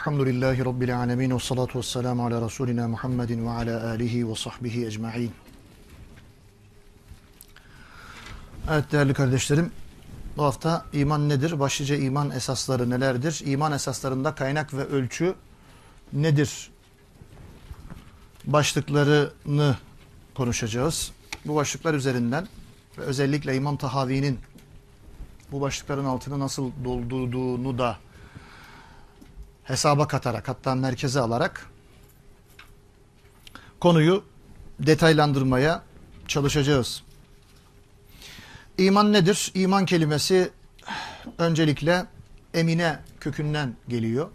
Elhamdülillahi Rabbil alemin ve salatu ve selamu ala Resulina Muhammedin ve ala alihi ve sahbihi ecma'in. Evet değerli kardeşlerim, bu hafta iman nedir? Başlıca iman esasları nelerdir? İman esaslarında kaynak ve ölçü nedir? Başlıklarını konuşacağız. Bu başlıklar üzerinden ve özellikle İmam Tahavi'nin bu başlıkların altını nasıl doldurduğunu da hesaba katarak hatta merkeze alarak konuyu detaylandırmaya çalışacağız. İman nedir? İman kelimesi öncelikle emine kökünden geliyor.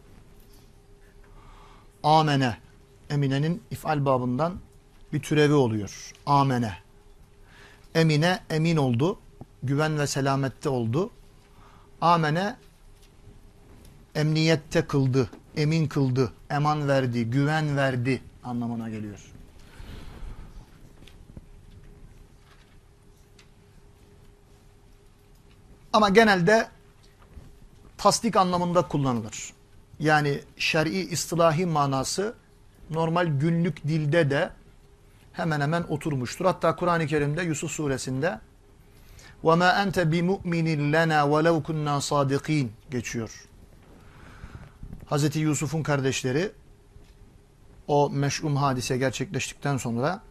Amene. Eminenin ifal babından bir türevi oluyor. Amene. Emine emin oldu. Güven ve selamette oldu. Amene emniyette kıldı, emin kıldı, eman verdi, güven verdi anlamına geliyor. Ama genelde tasdik anlamında kullanılır. Yani şer'i istilahi manası normal günlük dilde de hemen hemen oturmuştur. Hatta Kur'an-ı Kerim'de Yusuf suresinde وَمَا أَنْتَ بِمُؤْمِنٍ لَنَا وَلَوْ كُنَّا صَادِقِينَ geçiyor. Hazreti Yusuf'un kardeşleri o meş'um hadise gerçekleştikten sonra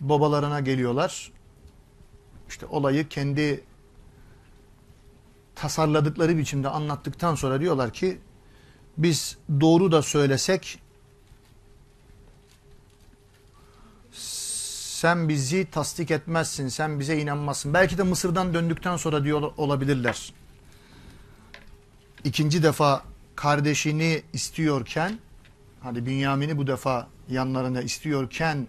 babalarına geliyorlar. İşte olayı kendi tasarladıkları biçimde anlattıktan sonra diyorlar ki biz doğru da söylesek sen bizi tasdik etmezsin, sen bize inanmazsın. Belki de Mısır'dan döndükten sonra diyor olabilirler ikinci defa kardeşini istiyorken hani Bünyamin'i bu defa yanlarına istiyorken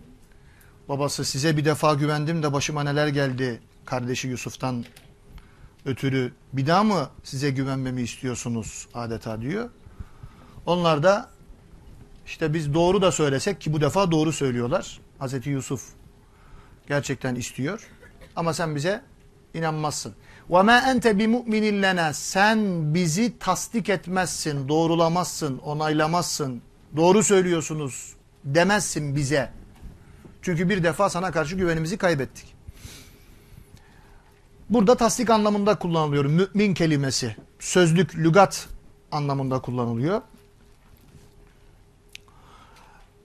babası size bir defa güvendim de başıma neler geldi kardeşi Yusuf'tan ötürü bir daha mı size güvenmemi istiyorsunuz adeta diyor. Onlar da işte biz doğru da söylesek ki bu defa doğru söylüyorlar. Hazreti Yusuf gerçekten istiyor ama sen bize inanmazsın. وَمَا اَنْتَ بِمُؤْمِنٍ لَنَا Sen bizi tasdik etmezsin, doğrulamazsın, onaylamazsın. Doğru söylüyorsunuz demezsin bize. Çünkü bir defa sana karşı güvenimizi kaybettik. Burada tasdik anlamında kullanılıyor. Mümin kelimesi. Sözlük, lügat anlamında kullanılıyor.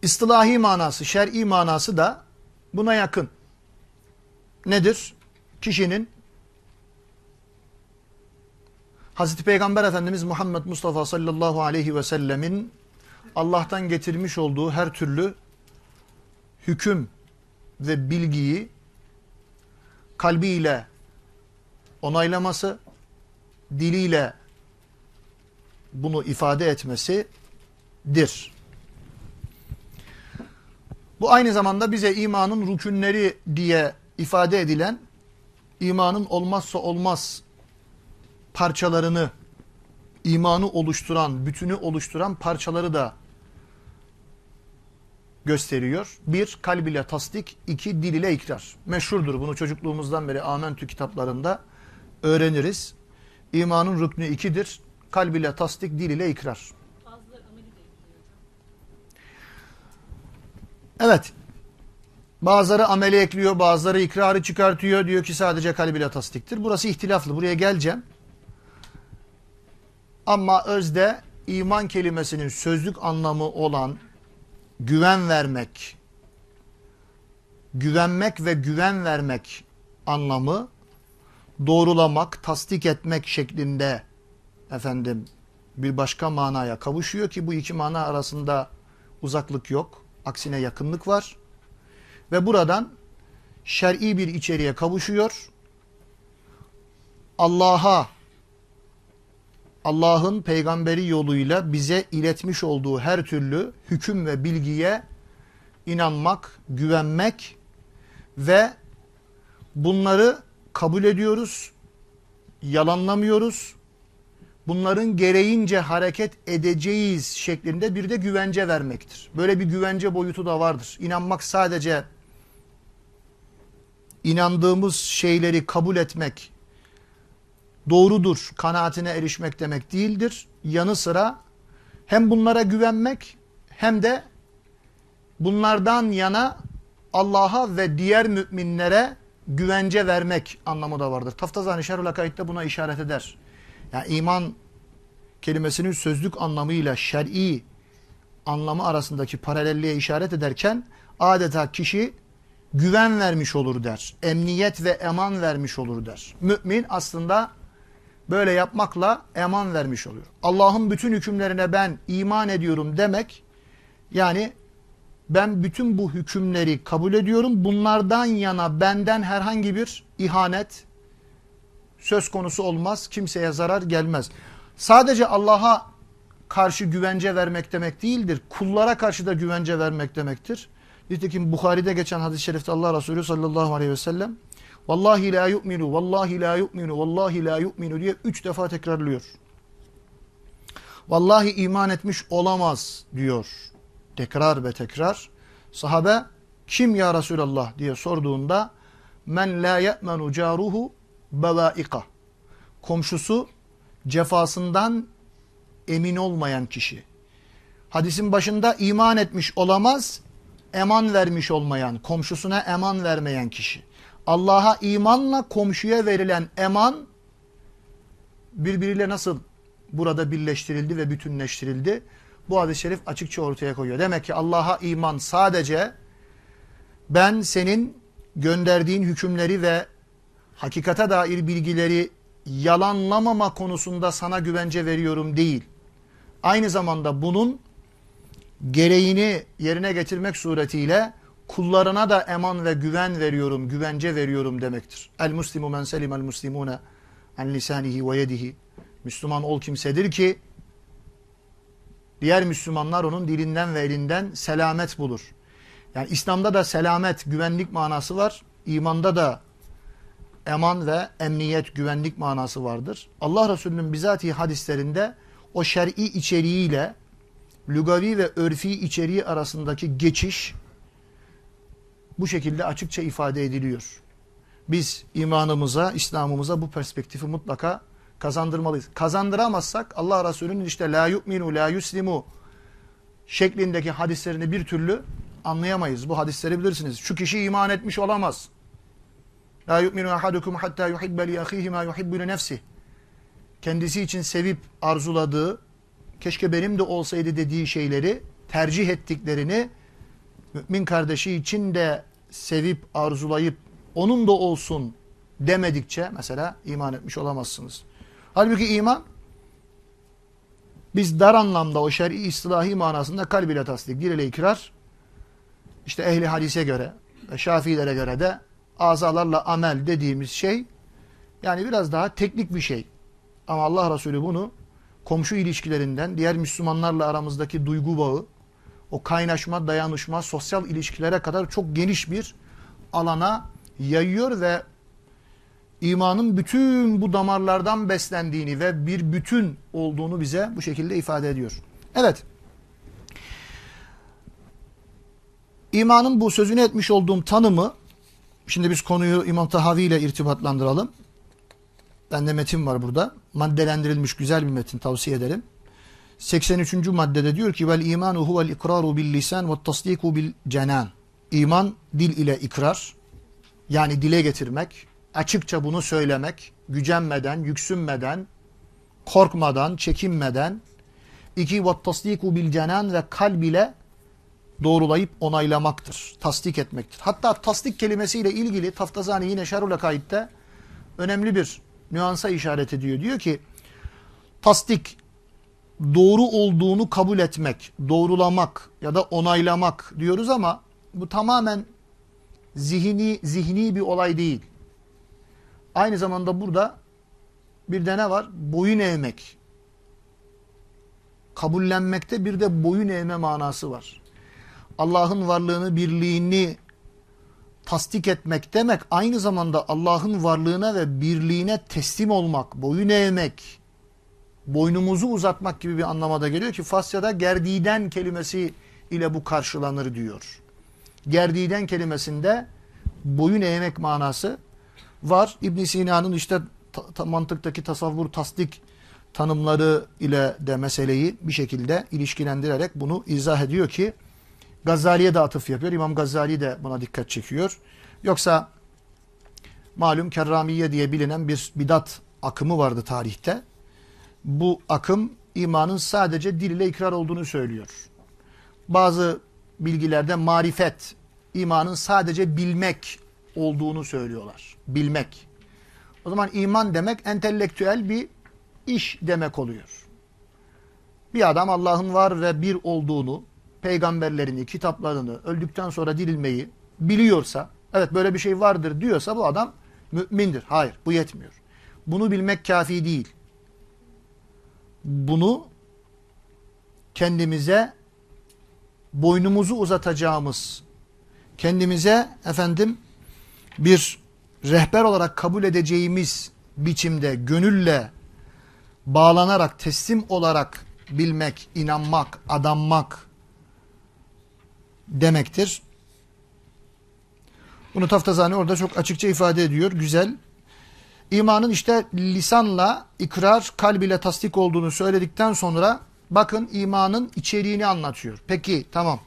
İstilahi manası, şer'i manası da buna yakın. Nedir? Kişinin Hazreti Peygamber Efendimiz Muhammed Mustafa sallallahu aleyhi ve sellemin Allah'tan getirmiş olduğu her türlü hüküm ve bilgiyi kalbiyle onaylaması, diliyle bunu ifade etmesidir. Bu aynı zamanda bize imanın rükünleri diye ifade edilen imanın olmazsa olmaz parçalarını imanı oluşturan, bütünü oluşturan parçaları da gösteriyor. Bir, kalb ile tasdik, iki, dil ile ikrar. Meşhurdur bunu çocukluğumuzdan beri Amentü kitaplarında öğreniriz. İmanın rüknü ikidir. Kalb ile tasdik, dil ile ikrar. Evet. Bazıları ameli ekliyor, bazıları ikrarı çıkartıyor. Diyor ki sadece kalb ile tasdiktir. Burası ihtilaflı. Buraya geleceğim. Ama özde iman kelimesinin sözlük anlamı olan güven vermek, güvenmek ve güven vermek anlamı doğrulamak, tasdik etmek şeklinde efendim bir başka manaya kavuşuyor ki bu iki mana arasında uzaklık yok. Aksine yakınlık var. Ve buradan şer'i bir içeriğe kavuşuyor. Allah'a Allah'ın peygamberi yoluyla bize iletmiş olduğu her türlü hüküm ve bilgiye inanmak, güvenmek ve bunları kabul ediyoruz, yalanlamıyoruz. Bunların gereğince hareket edeceğiz şeklinde bir de güvence vermektir. Böyle bir güvence boyutu da vardır. İnanmak sadece inandığımız şeyleri kabul etmek, doğrudur kanaatine erişmek demek değildir. Yanı sıra hem bunlara güvenmek hem de bunlardan yana Allah'a ve diğer müminlere güvence vermek anlamı da vardır. Taftazani Şerhül Akaid'de buna işaret eder. Yani iman kelimesinin sözlük anlamıyla şer'i anlamı arasındaki paralelliğe işaret ederken adeta kişi güven vermiş olur der. Emniyet ve eman vermiş olur der. Mümin aslında böyle yapmakla eman vermiş oluyor. Allah'ın bütün hükümlerine ben iman ediyorum demek yani ben bütün bu hükümleri kabul ediyorum. Bunlardan yana benden herhangi bir ihanet söz konusu olmaz. Kimseye zarar gelmez. Sadece Allah'a karşı güvence vermek demek değildir. Kullara karşı da güvence vermek demektir. Nitekim Bukhari'de geçen hadis-i şerifte Allah Resulü sallallahu aleyhi ve sellem Vallahi la yu'minu, vallahi la yu'minu, vallahi la yu'minu diye üç defa tekrarlıyor. Vallahi iman etmiş olamaz diyor. Tekrar ve tekrar. Sahabe kim ya Resulallah diye sorduğunda men la ye'menu caruhu bevaika. Komşusu cefasından emin olmayan kişi. Hadisin başında iman etmiş olamaz, eman vermiş olmayan, komşusuna eman vermeyen kişi. Allah'a imanla komşuya verilen eman birbiriyle nasıl burada birleştirildi ve bütünleştirildi? Bu hadis-i şerif açıkça ortaya koyuyor. Demek ki Allah'a iman sadece ben senin gönderdiğin hükümleri ve hakikate dair bilgileri yalanlamama konusunda sana güvence veriyorum değil. Aynı zamanda bunun gereğini yerine getirmek suretiyle kullarına da eman ve güven veriyorum, güvence veriyorum demektir. El muslimu men selim el muslimune en lisanihi ve yedihi. Müslüman ol kimsedir ki diğer Müslümanlar onun dilinden ve elinden selamet bulur. Yani İslam'da da selamet, güvenlik manası var. İmanda da eman ve emniyet, güvenlik manası vardır. Allah Resulü'nün bizatihi hadislerinde o şer'i içeriğiyle lügavi ve örfi içeriği arasındaki geçiş bu şekilde açıkça ifade ediliyor. Biz imanımıza, İslam'ımıza bu perspektifi mutlaka kazandırmalıyız. Kazandıramazsak Allah Resulü'nün işte la yu'minu la yuslimu şeklindeki hadislerini bir türlü anlayamayız. Bu hadisleri bilirsiniz. Şu kişi iman etmiş olamaz. La yu'minu ahadukum hatta yuhibbe li ahihi ma yuhibbu li nefsi. Kendisi için sevip arzuladığı, keşke benim de olsaydı dediği şeyleri tercih ettiklerini mümin kardeşi için de sevip arzulayıp onun da olsun demedikçe mesela iman etmiş olamazsınız. Halbuki iman biz dar anlamda o şer'i istilahi manasında kalb ile tasdik, dil ile ikrar işte ehli hadise göre ve şafilere göre de azalarla amel dediğimiz şey yani biraz daha teknik bir şey. Ama Allah Resulü bunu komşu ilişkilerinden, diğer Müslümanlarla aramızdaki duygu bağı, o kaynaşma, dayanışma, sosyal ilişkilere kadar çok geniş bir alana yayıyor ve imanın bütün bu damarlardan beslendiğini ve bir bütün olduğunu bize bu şekilde ifade ediyor. Evet. İmanın bu sözünü etmiş olduğum tanımı Şimdi biz konuyu İmam Tahavi ile irtibatlandıralım. Bende metin var burada. Maddelendirilmiş güzel bir metin tavsiye ederim. 83. maddede diyor ki vel imanu huvel ikraru bil lisan ve tasdiku bil cenan. İman dil ile ikrar yani dile getirmek, açıkça bunu söylemek, gücenmeden, yüksünmeden, korkmadan, çekinmeden. İki ve tasdiku bil cenan ve kalb ile doğrulayıp onaylamaktır. Tasdik etmektir. Hatta tasdik kelimesiyle ilgili Taftazani yine Şerhul Akaid'de önemli bir nüansa işaret ediyor. Diyor ki tasdik doğru olduğunu kabul etmek, doğrulamak ya da onaylamak diyoruz ama bu tamamen zihni zihni bir olay değil. Aynı zamanda burada bir de ne var? Boyun eğmek. Kabullenmekte bir de boyun eğme manası var. Allah'ın varlığını, birliğini tasdik etmek demek aynı zamanda Allah'ın varlığına ve birliğine teslim olmak, boyun eğmek, boynumuzu uzatmak gibi bir anlamada geliyor ki Fasya'da gerdiden kelimesi ile bu karşılanır diyor. Gerdiden kelimesinde boyun eğmek manası var. İbn Sina'nın işte ta, ta, mantıktaki tasavvur, tasdik tanımları ile de meseleyi bir şekilde ilişkilendirerek bunu izah ediyor ki Gazali'ye de atıf yapıyor. İmam Gazali de buna dikkat çekiyor. Yoksa malum Kerramiye diye bilinen bir bidat akımı vardı tarihte. Bu akım imanın sadece dil ile ikrar olduğunu söylüyor. Bazı bilgilerde marifet, imanın sadece bilmek olduğunu söylüyorlar. Bilmek. O zaman iman demek entelektüel bir iş demek oluyor. Bir adam Allah'ın var ve bir olduğunu, peygamberlerini, kitaplarını, öldükten sonra dirilmeyi biliyorsa, evet böyle bir şey vardır diyorsa bu adam mümindir. Hayır, bu yetmiyor. Bunu bilmek kafi değil. Bunu kendimize boynumuzu uzatacağımız, kendimize efendim bir rehber olarak kabul edeceğimiz biçimde gönülle bağlanarak, teslim olarak bilmek, inanmak, adanmak demektir. Bunu Taftazani orada çok açıkça ifade ediyor. Güzel. İmanın işte lisanla ikrar, kalb ile tasdik olduğunu söyledikten sonra bakın imanın içeriğini anlatıyor. Peki tamam.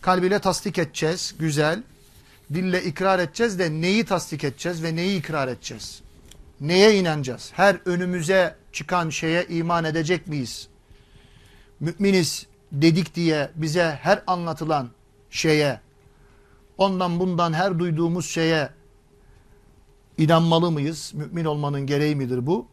Kalbiyle tasdik edeceğiz. Güzel. Dille ikrar edeceğiz de neyi tasdik edeceğiz ve neyi ikrar edeceğiz? Neye inanacağız? Her önümüze çıkan şeye iman edecek miyiz? Müminiz dedik diye bize her anlatılan şeye, ondan bundan her duyduğumuz şeye inanmalı mıyız? Mümin olmanın gereği midir bu?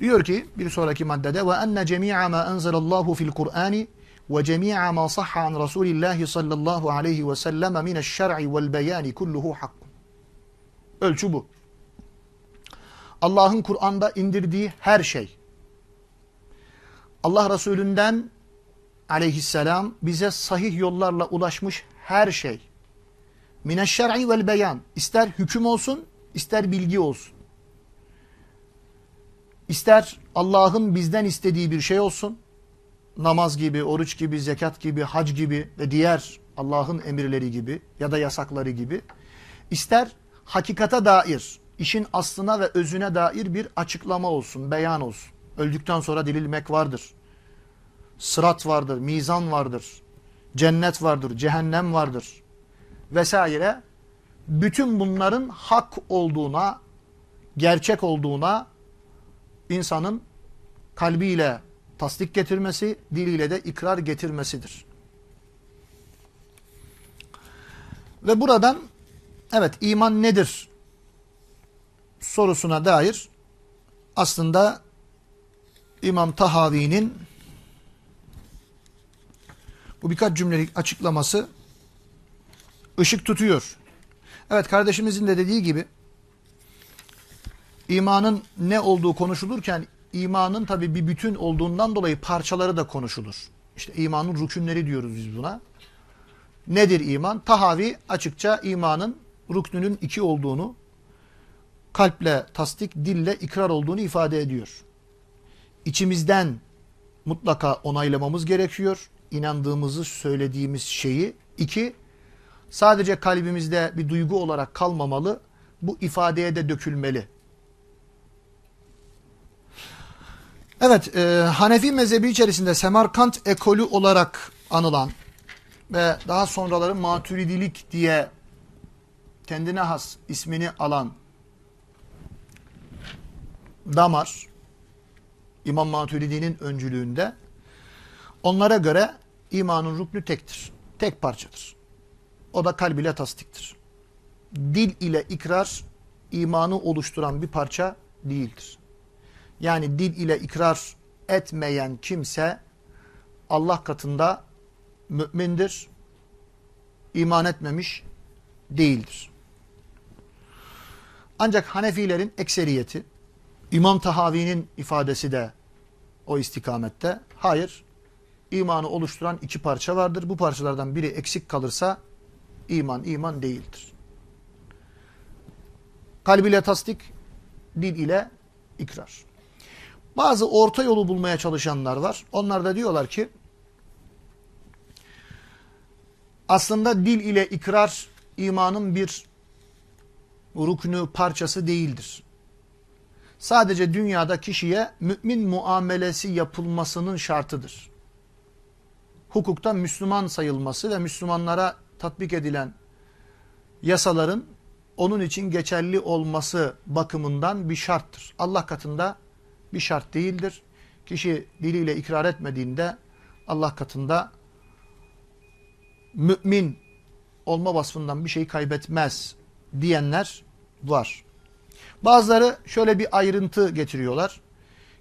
Diyor ki bir sonraki maddede ve enne cemi'a ma enzelallahu fil Kur'ani ve cemi'a ma sahha an Resulillahi sallallahu aleyhi ve sellem mineşşer'i vel beyani kulluhu hakkun. Ölçü bu. Allah'ın Kur'an'da indirdiği her şey. Allah Resulünden aleyhisselam bize sahih yollarla ulaşmış her şey. Mineşşer'i vel beyan. İster hüküm olsun, ister bilgi olsun. İster Allah'ın bizden istediği bir şey olsun. Namaz gibi, oruç gibi, zekat gibi, hac gibi ve diğer Allah'ın emirleri gibi ya da yasakları gibi. İster hakikata dair, işin aslına ve özüne dair bir açıklama olsun, beyan olsun. Öldükten sonra dirilmek vardır. Sırat vardır, mizan vardır. Cennet vardır, cehennem vardır. Vesaire. Bütün bunların hak olduğuna, gerçek olduğuna insanın kalbiyle tasdik getirmesi, diliyle de ikrar getirmesidir. Ve buradan evet iman nedir sorusuna dair aslında İmam Tahavi'nin bu birkaç cümlelik açıklaması ışık tutuyor. Evet kardeşimizin de dediği gibi imanın ne olduğu konuşulurken imanın tabi bir bütün olduğundan dolayı parçaları da konuşulur. İşte imanın rükünleri diyoruz biz buna. Nedir iman? Tahavi açıkça imanın rüknünün iki olduğunu, kalple tasdik, dille ikrar olduğunu ifade ediyor. İçimizden mutlaka onaylamamız gerekiyor. İnandığımızı söylediğimiz şeyi. İki, sadece kalbimizde bir duygu olarak kalmamalı. Bu ifadeye de dökülmeli. Evet, e, Hanefi mezhebi içerisinde Semerkant ekolü olarak anılan ve daha sonraları maturidilik diye kendine has ismini alan damar, İmam Maturidi'nin öncülüğünde onlara göre imanın ruknu tektir. Tek parçadır. O da kalb ile tasdiktir. Dil ile ikrar imanı oluşturan bir parça değildir. Yani dil ile ikrar etmeyen kimse Allah katında mümindir, iman etmemiş değildir. Ancak Hanefilerin ekseriyeti, İmam Tahavi'nin ifadesi de o istikamette. Hayır, imanı oluşturan iki parça vardır. Bu parçalardan biri eksik kalırsa iman iman değildir. Kalb ile tasdik, dil ile ikrar. Bazı orta yolu bulmaya çalışanlar var. Onlar da diyorlar ki aslında dil ile ikrar imanın bir ruknu parçası değildir. sadece dünyada kişiye mümin muamelesi yapılmasının şartıdır. Hukukta Müslüman sayılması ve Müslümanlara tatbik edilen yasaların onun için geçerli olması bakımından bir şarttır. Allah katında bir şart değildir. Kişi diliyle ikrar etmediğinde Allah katında mümin olma vasfından bir şey kaybetmez diyenler var. Bazıları şöyle bir ayrıntı getiriyorlar.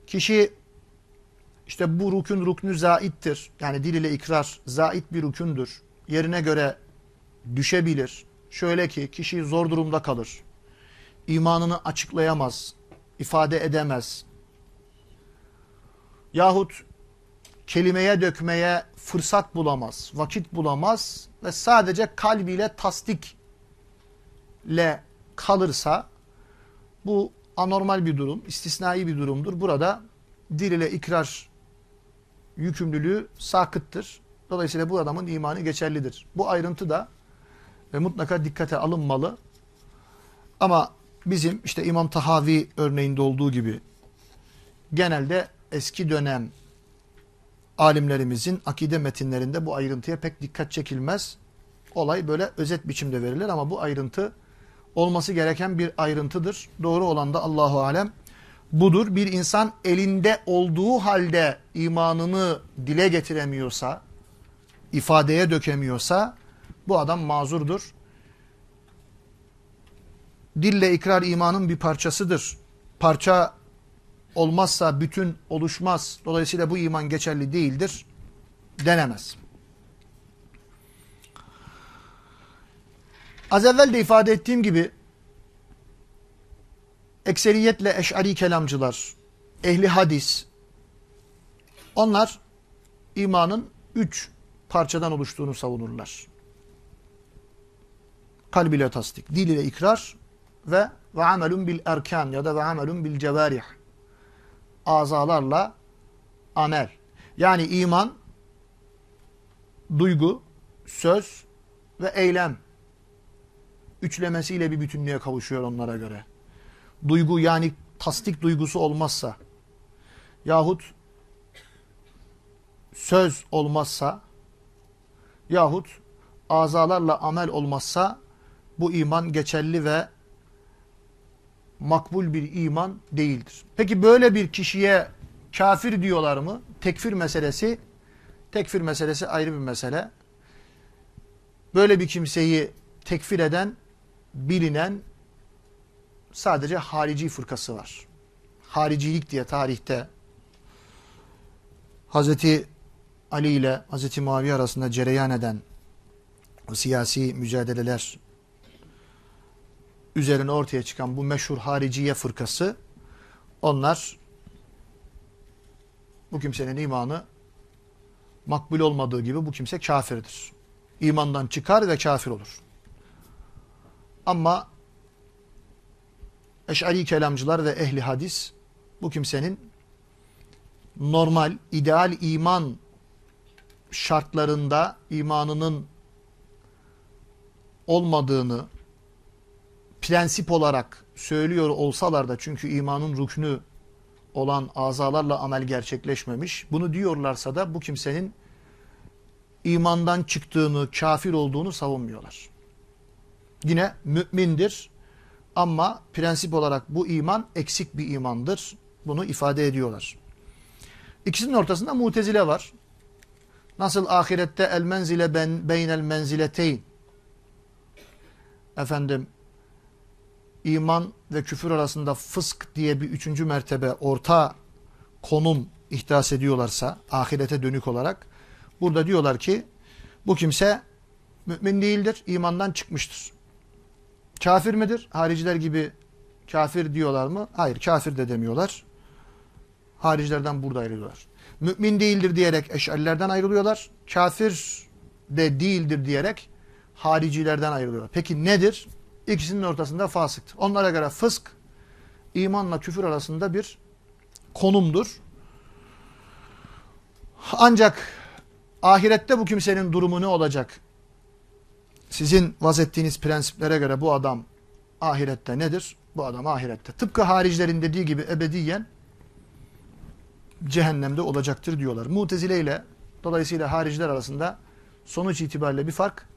Kişi işte bu rukun ruknü zaittir. Yani dil ile ikrar zait bir rükündür. Yerine göre düşebilir. Şöyle ki kişi zor durumda kalır. İmanını açıklayamaz, ifade edemez. Yahut kelimeye dökmeye fırsat bulamaz, vakit bulamaz ve sadece kalbiyle tasdikle kalırsa bu anormal bir durum, istisnai bir durumdur. Burada dil ile ikrar yükümlülüğü sakıttır. Dolayısıyla bu adamın imanı geçerlidir. Bu ayrıntı da ve mutlaka dikkate alınmalı. Ama bizim işte İmam Tahavi örneğinde olduğu gibi genelde eski dönem alimlerimizin akide metinlerinde bu ayrıntıya pek dikkat çekilmez. Olay böyle özet biçimde verilir ama bu ayrıntı olması gereken bir ayrıntıdır. Doğru olan da Allahu alem budur. Bir insan elinde olduğu halde imanını dile getiremiyorsa, ifadeye dökemiyorsa bu adam mazurdur. Dille ikrar imanın bir parçasıdır. Parça olmazsa bütün oluşmaz. Dolayısıyla bu iman geçerli değildir denemez. Az evvel de ifade ettiğim gibi ekseriyetle eş'ari kelamcılar, ehli hadis, onlar imanın üç parçadan oluştuğunu savunurlar. Kalb ile tasdik, dil ile ikrar ve ve amelun bil erkan ya da ve amelun bil cevarih. Azalarla amel. Yani iman, duygu, söz ve eylem üçlemesiyle bir bütünlüğe kavuşuyor onlara göre. Duygu yani tasdik duygusu olmazsa yahut söz olmazsa yahut azalarla amel olmazsa bu iman geçerli ve makbul bir iman değildir. Peki böyle bir kişiye kafir diyorlar mı? Tekfir meselesi tekfir meselesi ayrı bir mesele. Böyle bir kimseyi tekfir eden bilinen sadece harici fırkası var. Haricilik diye tarihte Hazreti Ali ile Hazreti Muaviye arasında cereyan eden o siyasi mücadeleler üzerine ortaya çıkan bu meşhur hariciye fırkası onlar bu kimsenin imanı makbul olmadığı gibi bu kimse kafirdir. İmandan çıkar ve kafir olur. Ama Eş'ari kelamcılar ve ehli hadis bu kimsenin normal, ideal iman şartlarında imanının olmadığını prensip olarak söylüyor olsalar da çünkü imanın rüknü olan azalarla amel gerçekleşmemiş. Bunu diyorlarsa da bu kimsenin imandan çıktığını, kafir olduğunu savunmuyorlar. Yine mümindir ama prensip olarak bu iman eksik bir imandır. Bunu ifade ediyorlar. İkisinin ortasında mutezile var. Nasıl ahirette el menzile ben, beynel menzileteyn efendim iman ve küfür arasında fısk diye bir üçüncü mertebe orta konum ihdas ediyorlarsa ahirete dönük olarak burada diyorlar ki bu kimse mümin değildir, imandan çıkmıştır. Kafir midir? Hariciler gibi kafir diyorlar mı? Hayır, kafir de demiyorlar. Haricilerden burada ayrılıyorlar. Mümin değildir diyerek eşarilerden ayrılıyorlar. Kafir de değildir diyerek haricilerden ayrılıyorlar. Peki nedir? İkisinin ortasında fasıktır. Onlara göre fısk imanla küfür arasında bir konumdur. Ancak ahirette bu kimsenin durumu ne olacak? Sizin vaz ettiğiniz prensiplere göre bu adam ahirette nedir? Bu adam ahirette. Tıpkı haricilerin dediği gibi ebediyen cehennemde olacaktır diyorlar. Mutezile ile dolayısıyla hariciler arasında sonuç itibariyle bir fark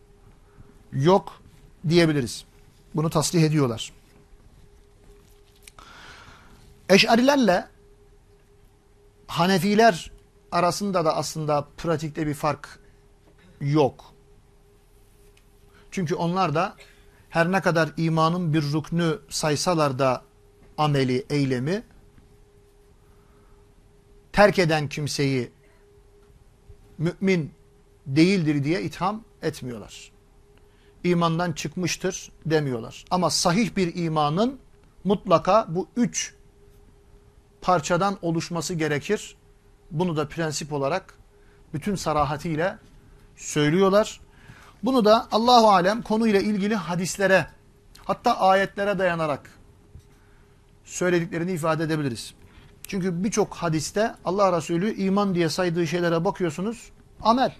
yok diyebiliriz. Bunu tasrih ediyorlar. Eş'arilerle Hanefiler arasında da aslında pratikte bir fark yok. Çünkü onlar da her ne kadar imanın bir rüknü saysalar da ameli, eylemi terk eden kimseyi mümin değildir diye itham etmiyorlar. İmandan çıkmıştır demiyorlar. Ama sahih bir imanın mutlaka bu üç parçadan oluşması gerekir. Bunu da prensip olarak bütün sarahatiyle söylüyorlar. Bunu da Allahu alem konuyla ilgili hadislere hatta ayetlere dayanarak söylediklerini ifade edebiliriz. Çünkü birçok hadiste Allah Resulü iman diye saydığı şeylere bakıyorsunuz. Amel.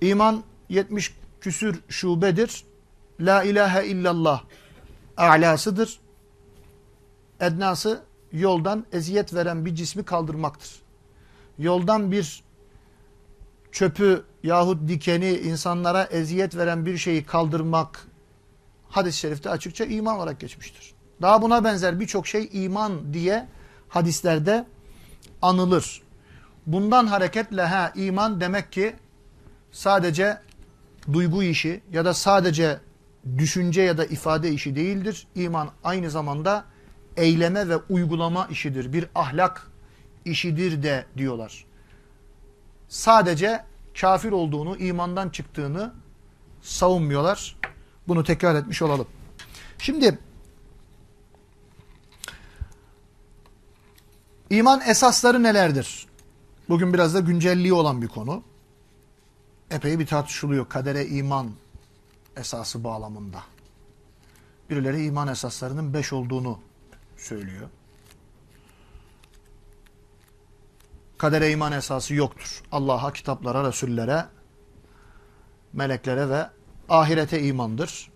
İman 70 küsür şubedir. La ilahe illallah a'lasıdır. Ednası yoldan eziyet veren bir cismi kaldırmaktır. Yoldan bir çöpü yahut dikeni insanlara eziyet veren bir şeyi kaldırmak hadis-i şerifte açıkça iman olarak geçmiştir. Daha buna benzer birçok şey iman diye hadislerde anılır. Bundan hareketle ha iman demek ki sadece duygu işi ya da sadece düşünce ya da ifade işi değildir. İman aynı zamanda eyleme ve uygulama işidir. Bir ahlak işidir de diyorlar. Sadece kafir olduğunu, imandan çıktığını savunmuyorlar. Bunu tekrar etmiş olalım. Şimdi iman esasları nelerdir? Bugün biraz da güncelliği olan bir konu. Epey bir tartışılıyor kadere iman esası bağlamında. Birileri iman esaslarının beş olduğunu söylüyor. Kadere iman esası yoktur. Allah'a, kitaplara, Resullere, meleklere ve ahirete imandır.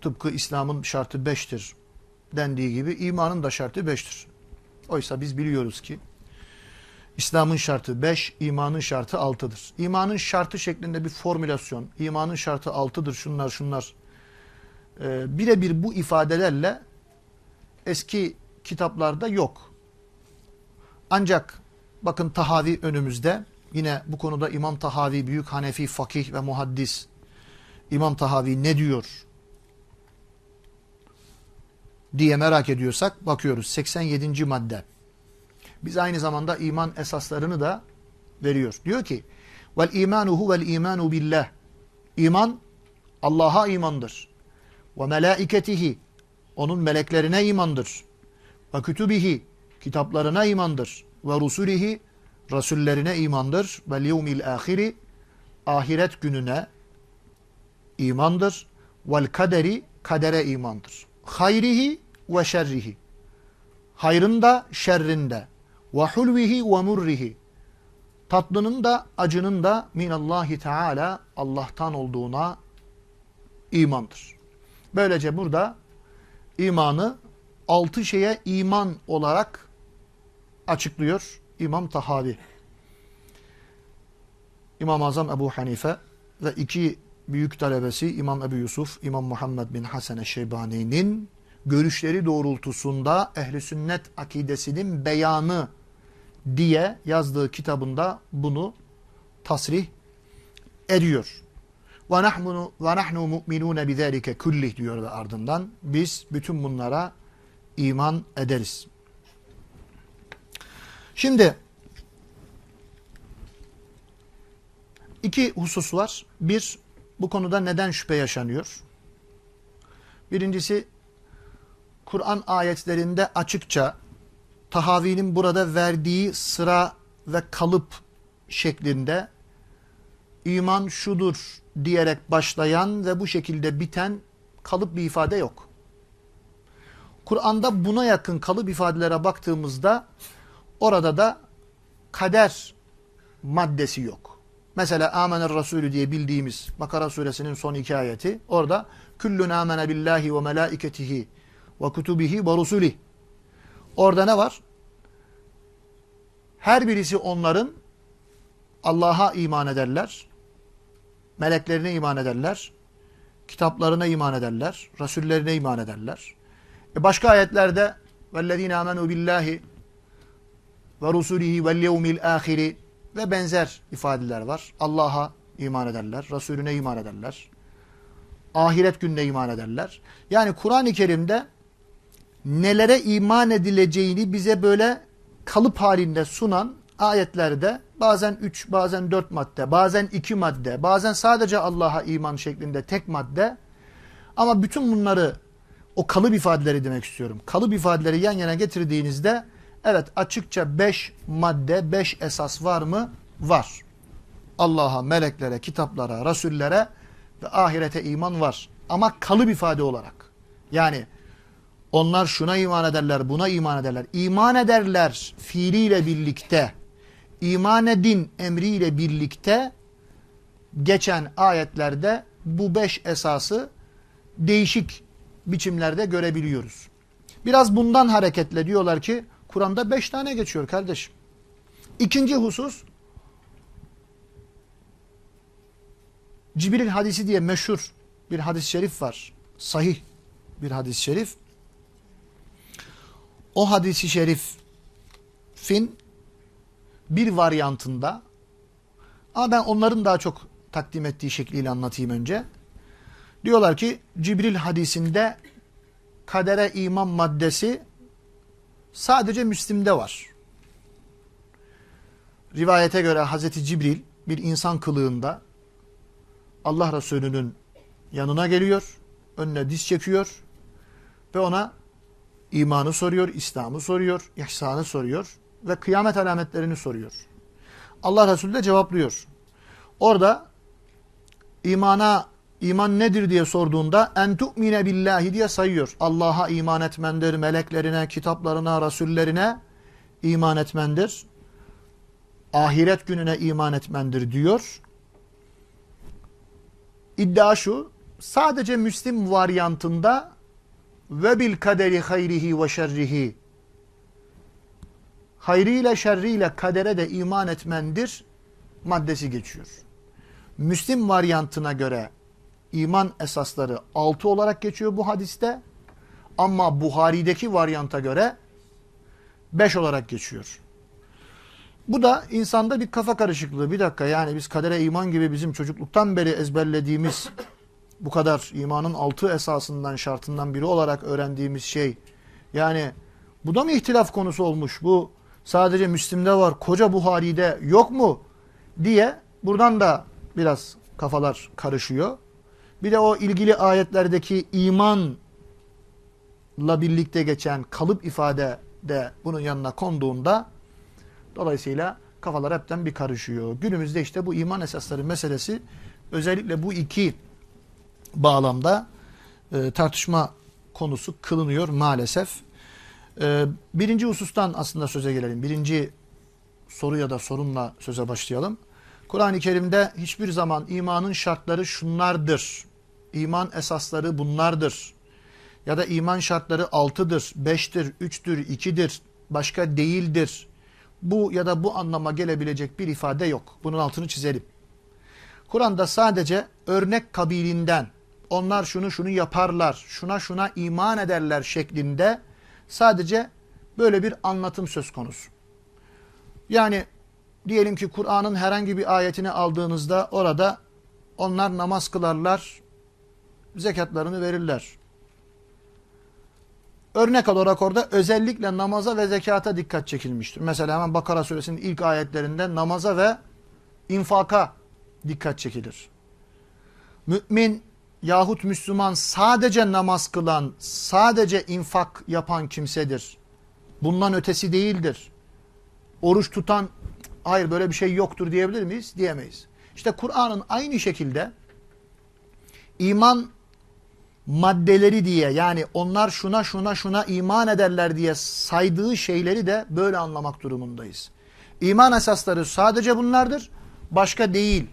Tıpkı İslam'ın şartı beştir dendiği gibi imanın da şartı beştir. Oysa biz biliyoruz ki İslam'ın şartı beş, imanın şartı altıdır. İmanın şartı şeklinde bir formülasyon, imanın şartı altıdır şunlar şunlar. Ee, Birebir bu ifadelerle eski kitaplarda yok. Ancak bakın Tahavi önümüzde. Yine bu konuda İmam Tahavi büyük Hanefi fakih ve muhaddis. İmam Tahavi ne diyor? diye merak ediyorsak bakıyoruz 87. madde. Biz aynı zamanda iman esaslarını da veriyor. Diyor ki: "Vel imanu huvel imanu billah." İman Allah'a imandır. Ve melaiketihi onun meleklerine imandır. Ve kütübihi kitaplarına imandır. Ve rusulihi rasullerine imandır. Ve yevmil ahiri ahiret gününe imandır. Vel kaderi kadere imandır. Hayrihi ve şerrihi hayrında şerrinde ve hulvihi ve murrihi tatlının da acının da minallahi teala Allah'tan olduğuna imandır. Böylece burada imanı altı şeye iman olarak açıklıyor İmam Tahavi. İmam-ı Azam Ebu Hanife ve iki büyük talebesi İmam Ebu Yusuf, İmam Muhammed bin Hasan Eşşeybani'nin görüşleri doğrultusunda ehli sünnet akidesinin beyanı diye yazdığı kitabında bunu tasrih ediyor. Ve nahnu ve nahnu mu'minun bizalike kullih diyor ve ardından biz bütün bunlara iman ederiz. Şimdi iki husus var. Bir, bu konuda neden şüphe yaşanıyor? Birincisi, Kur'an ayetlerinde açıkça Tahavi'nin burada verdiği sıra ve kalıp şeklinde iman şudur diyerek başlayan ve bu şekilde biten kalıp bir ifade yok. Kur'an'da buna yakın kalıp ifadelere baktığımızda orada da kader maddesi yok. Mesela amener Resulü diye bildiğimiz Bakara suresinin son iki ayeti. Orada küllün amene billahi ve melaiketihi ve kutubihi ve rusulih. Orada ne var? Her birisi onların Allah'a iman ederler. Meleklerine iman ederler. Kitaplarına iman ederler. Resullerine iman ederler. E başka ayetlerde وَالَّذ۪ينَ آمَنُوا بِاللّٰهِ وَرُسُولِهِ وَالْيَوْمِ الْآخِرِ ve benzer ifadeler var. Allah'a iman ederler, Resulüne iman ederler. Ahiret gününe iman ederler. Yani Kur'an-ı Kerim'de nelere iman edileceğini bize böyle kalıp halinde sunan ayetlerde bazen 3, bazen 4 madde, bazen 2 madde, bazen sadece Allah'a iman şeklinde tek madde. Ama bütün bunları o kalıp ifadeleri demek istiyorum. Kalıp ifadeleri yan yana getirdiğinizde evet açıkça 5 madde, 5 esas var mı? Var. Allah'a, meleklere, kitaplara, rasullere ve ahirete iman var. Ama kalıp ifade olarak. Yani onlar şuna iman ederler, buna iman ederler. İman ederler fiiliyle birlikte, iman edin emriyle birlikte geçen ayetlerde bu beş esası değişik biçimlerde görebiliyoruz. Biraz bundan hareketle diyorlar ki Kur'an'da beş tane geçiyor kardeşim. İkinci husus Cibril hadisi diye meşhur bir hadis-i şerif var. Sahih bir hadis-i şerif. O hadisi şerifin bir varyantında ama ben onların daha çok takdim ettiği şekliyle anlatayım önce. Diyorlar ki Cibril hadisinde kadere iman maddesi sadece Müslim'de var. Rivayete göre Hazreti Cibril bir insan kılığında Allah Resulü'nün yanına geliyor, önüne diz çekiyor ve ona imanı soruyor, İslam'ı soruyor, ihsanı soruyor ve kıyamet alametlerini soruyor. Allah Resulü de cevaplıyor. Orada imana iman nedir diye sorduğunda en tu'mine billahi diye sayıyor. Allah'a iman etmendir, meleklerine, kitaplarına, rasullerine iman etmendir. Ahiret gününe iman etmendir diyor. İddia şu, sadece Müslim varyantında ve bil kaderi hayrihi ve şerrihi hayrıyla şerriyle kadere de iman etmendir maddesi geçiyor. Müslim varyantına göre iman esasları 6 olarak geçiyor bu hadiste. Ama Buhari'deki varyanta göre 5 olarak geçiyor. Bu da insanda bir kafa karışıklığı. Bir dakika yani biz kadere iman gibi bizim çocukluktan beri ezberlediğimiz bu kadar imanın altı esasından şartından biri olarak öğrendiğimiz şey. Yani bu da mı ihtilaf konusu olmuş? Bu sadece Müslim'de var, koca Buhari'de yok mu? diye buradan da biraz kafalar karışıyor. Bir de o ilgili ayetlerdeki imanla birlikte geçen kalıp ifade de bunun yanına konduğunda dolayısıyla kafalar hepten bir karışıyor. Günümüzde işte bu iman esasları meselesi özellikle bu iki bağlamda e, tartışma konusu kılınıyor maalesef. E, birinci husustan aslında söze gelelim. Birinci soru ya da sorunla söze başlayalım. Kur'an-ı Kerim'de hiçbir zaman imanın şartları şunlardır. İman esasları bunlardır. Ya da iman şartları altıdır, beştir, üçtür, ikidir, başka değildir. Bu ya da bu anlama gelebilecek bir ifade yok. Bunun altını çizelim. Kur'an'da sadece örnek kabilinden onlar şunu şunu yaparlar, şuna şuna iman ederler şeklinde sadece böyle bir anlatım söz konusu. Yani diyelim ki Kur'an'ın herhangi bir ayetini aldığınızda orada onlar namaz kılarlar, zekatlarını verirler. Örnek olarak orada özellikle namaza ve zekata dikkat çekilmiştir. Mesela hemen Bakara suresinin ilk ayetlerinde namaza ve infaka dikkat çekilir. Mümin yahut Müslüman sadece namaz kılan, sadece infak yapan kimsedir. Bundan ötesi değildir. Oruç tutan, hayır böyle bir şey yoktur diyebilir miyiz? Diyemeyiz. İşte Kur'an'ın aynı şekilde iman maddeleri diye yani onlar şuna şuna şuna iman ederler diye saydığı şeyleri de böyle anlamak durumundayız. İman esasları sadece bunlardır. başka değil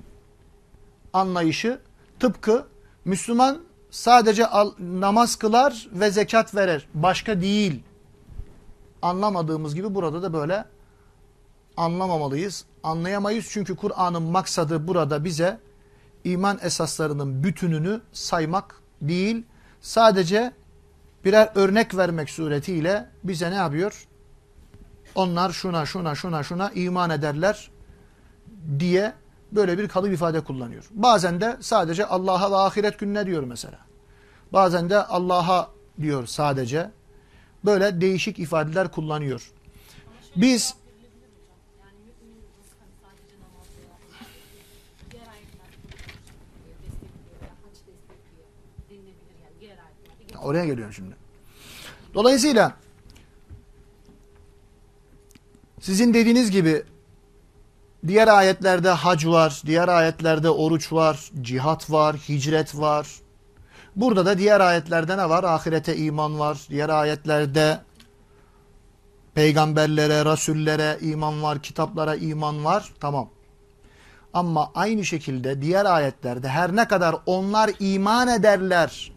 anlayışı tıpkı Müslüman sadece namaz kılar ve zekat verir. Başka değil. Anlamadığımız gibi burada da böyle anlamamalıyız. Anlayamayız çünkü Kur'an'ın maksadı burada bize iman esaslarının bütününü saymak değil. Sadece birer örnek vermek suretiyle bize ne yapıyor? Onlar şuna şuna şuna şuna iman ederler diye böyle bir kalıp ifade kullanıyor. Bazen de sadece Allah'a ve ahiret gününe diyor mesela. Bazen de Allah'a diyor sadece. Böyle değişik ifadeler kullanıyor. Biz oraya geliyorum şimdi. Dolayısıyla sizin dediğiniz gibi Diğer ayetlerde hac var, diğer ayetlerde oruç var, cihat var, hicret var. Burada da diğer ayetlerde ne var? Ahirete iman var. Diğer ayetlerde peygamberlere, rasullere iman var, kitaplara iman var. Tamam. Ama aynı şekilde diğer ayetlerde her ne kadar onlar iman ederler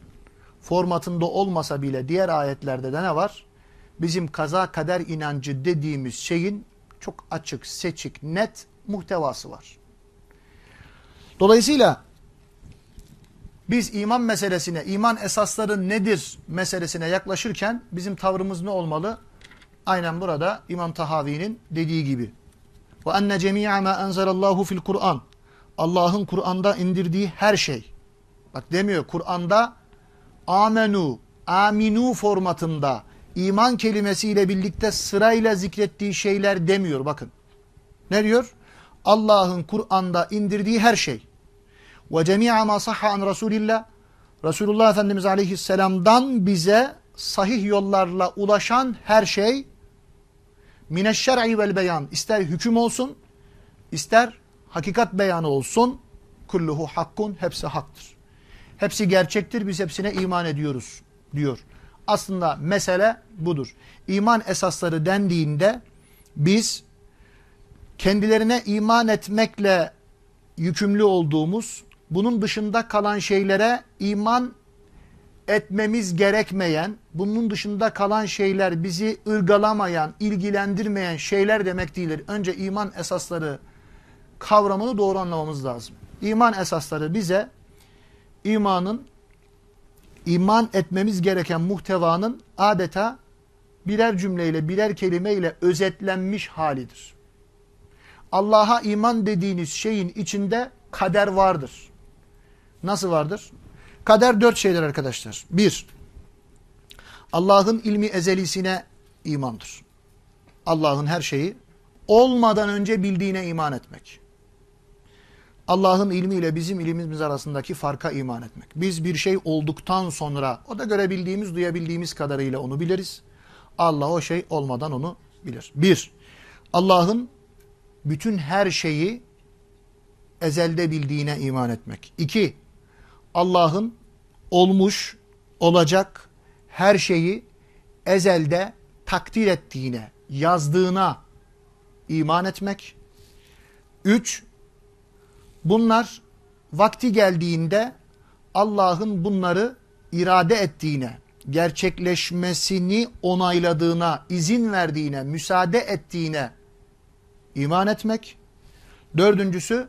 formatında olmasa bile diğer ayetlerde de ne var? Bizim kaza kader inancı dediğimiz şeyin çok açık, seçik, net muhtevası var. Dolayısıyla biz iman meselesine, iman esasları nedir meselesine yaklaşırken bizim tavrımız ne olmalı? Aynen burada İmam Tahavi'nin dediği gibi. Ve enne cemi'a ma enzelallahu fil Kur'an. Allah'ın Kur'an'da indirdiği her şey. Bak demiyor Kur'an'da amenu, aminu formatında iman kelimesiyle birlikte sırayla zikrettiği şeyler demiyor bakın. Ne diyor? Allah'ın Kur'an'da indirdiği her şey. Ve cemi'a ma sahha an Resulillah. Resulullah Efendimiz Aleyhisselam'dan bize sahih yollarla ulaşan her şey mineşşer'i vel beyan. İster hüküm olsun, ister hakikat beyanı olsun. Kulluhu hakkun, hepsi haktır. Hepsi gerçektir, biz hepsine iman ediyoruz diyor. Aslında mesele budur. İman esasları dendiğinde biz kendilerine iman etmekle yükümlü olduğumuz, bunun dışında kalan şeylere iman etmemiz gerekmeyen, bunun dışında kalan şeyler bizi ırgalamayan, ilgilendirmeyen şeyler demek değildir. Önce iman esasları kavramını doğru anlamamız lazım. İman esasları bize imanın, iman etmemiz gereken muhtevanın adeta birer cümleyle, birer kelimeyle özetlenmiş halidir. Allah'a iman dediğiniz şeyin içinde kader vardır. Nasıl vardır? Kader dört şeyler arkadaşlar. Bir, Allah'ın ilmi ezelisine imandır. Allah'ın her şeyi olmadan önce bildiğine iman etmek. Allah'ın ilmiyle bizim ilimimiz arasındaki farka iman etmek. Biz bir şey olduktan sonra o da görebildiğimiz, duyabildiğimiz kadarıyla onu biliriz. Allah o şey olmadan onu bilir. Bir, Allah'ın bütün her şeyi ezelde bildiğine iman etmek. İki, Allah'ın olmuş, olacak her şeyi ezelde takdir ettiğine, yazdığına iman etmek. Üç, bunlar vakti geldiğinde Allah'ın bunları irade ettiğine, gerçekleşmesini onayladığına, izin verdiğine, müsaade ettiğine iman etmek. Dördüncüsü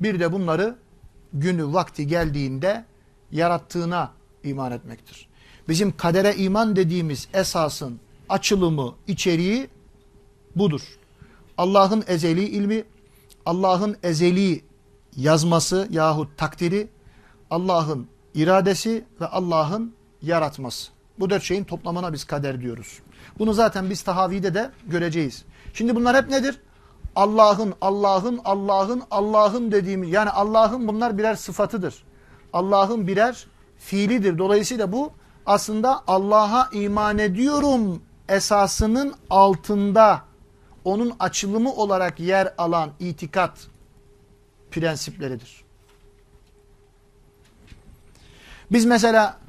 bir de bunları günü vakti geldiğinde yarattığına iman etmektir. Bizim kadere iman dediğimiz esasın açılımı, içeriği budur. Allah'ın ezeli ilmi, Allah'ın ezeli yazması yahut takdiri, Allah'ın iradesi ve Allah'ın yaratması. Bu dört şeyin toplamına biz kader diyoruz. Bunu zaten biz tahavide de göreceğiz. Şimdi bunlar hep nedir? Allah'ın, Allah'ın, Allah'ın, Allah'ın dediğimiz yani Allah'ın bunlar birer sıfatıdır. Allah'ın birer fiilidir. Dolayısıyla bu aslında Allah'a iman ediyorum esasının altında onun açılımı olarak yer alan itikat prensipleridir. Biz mesela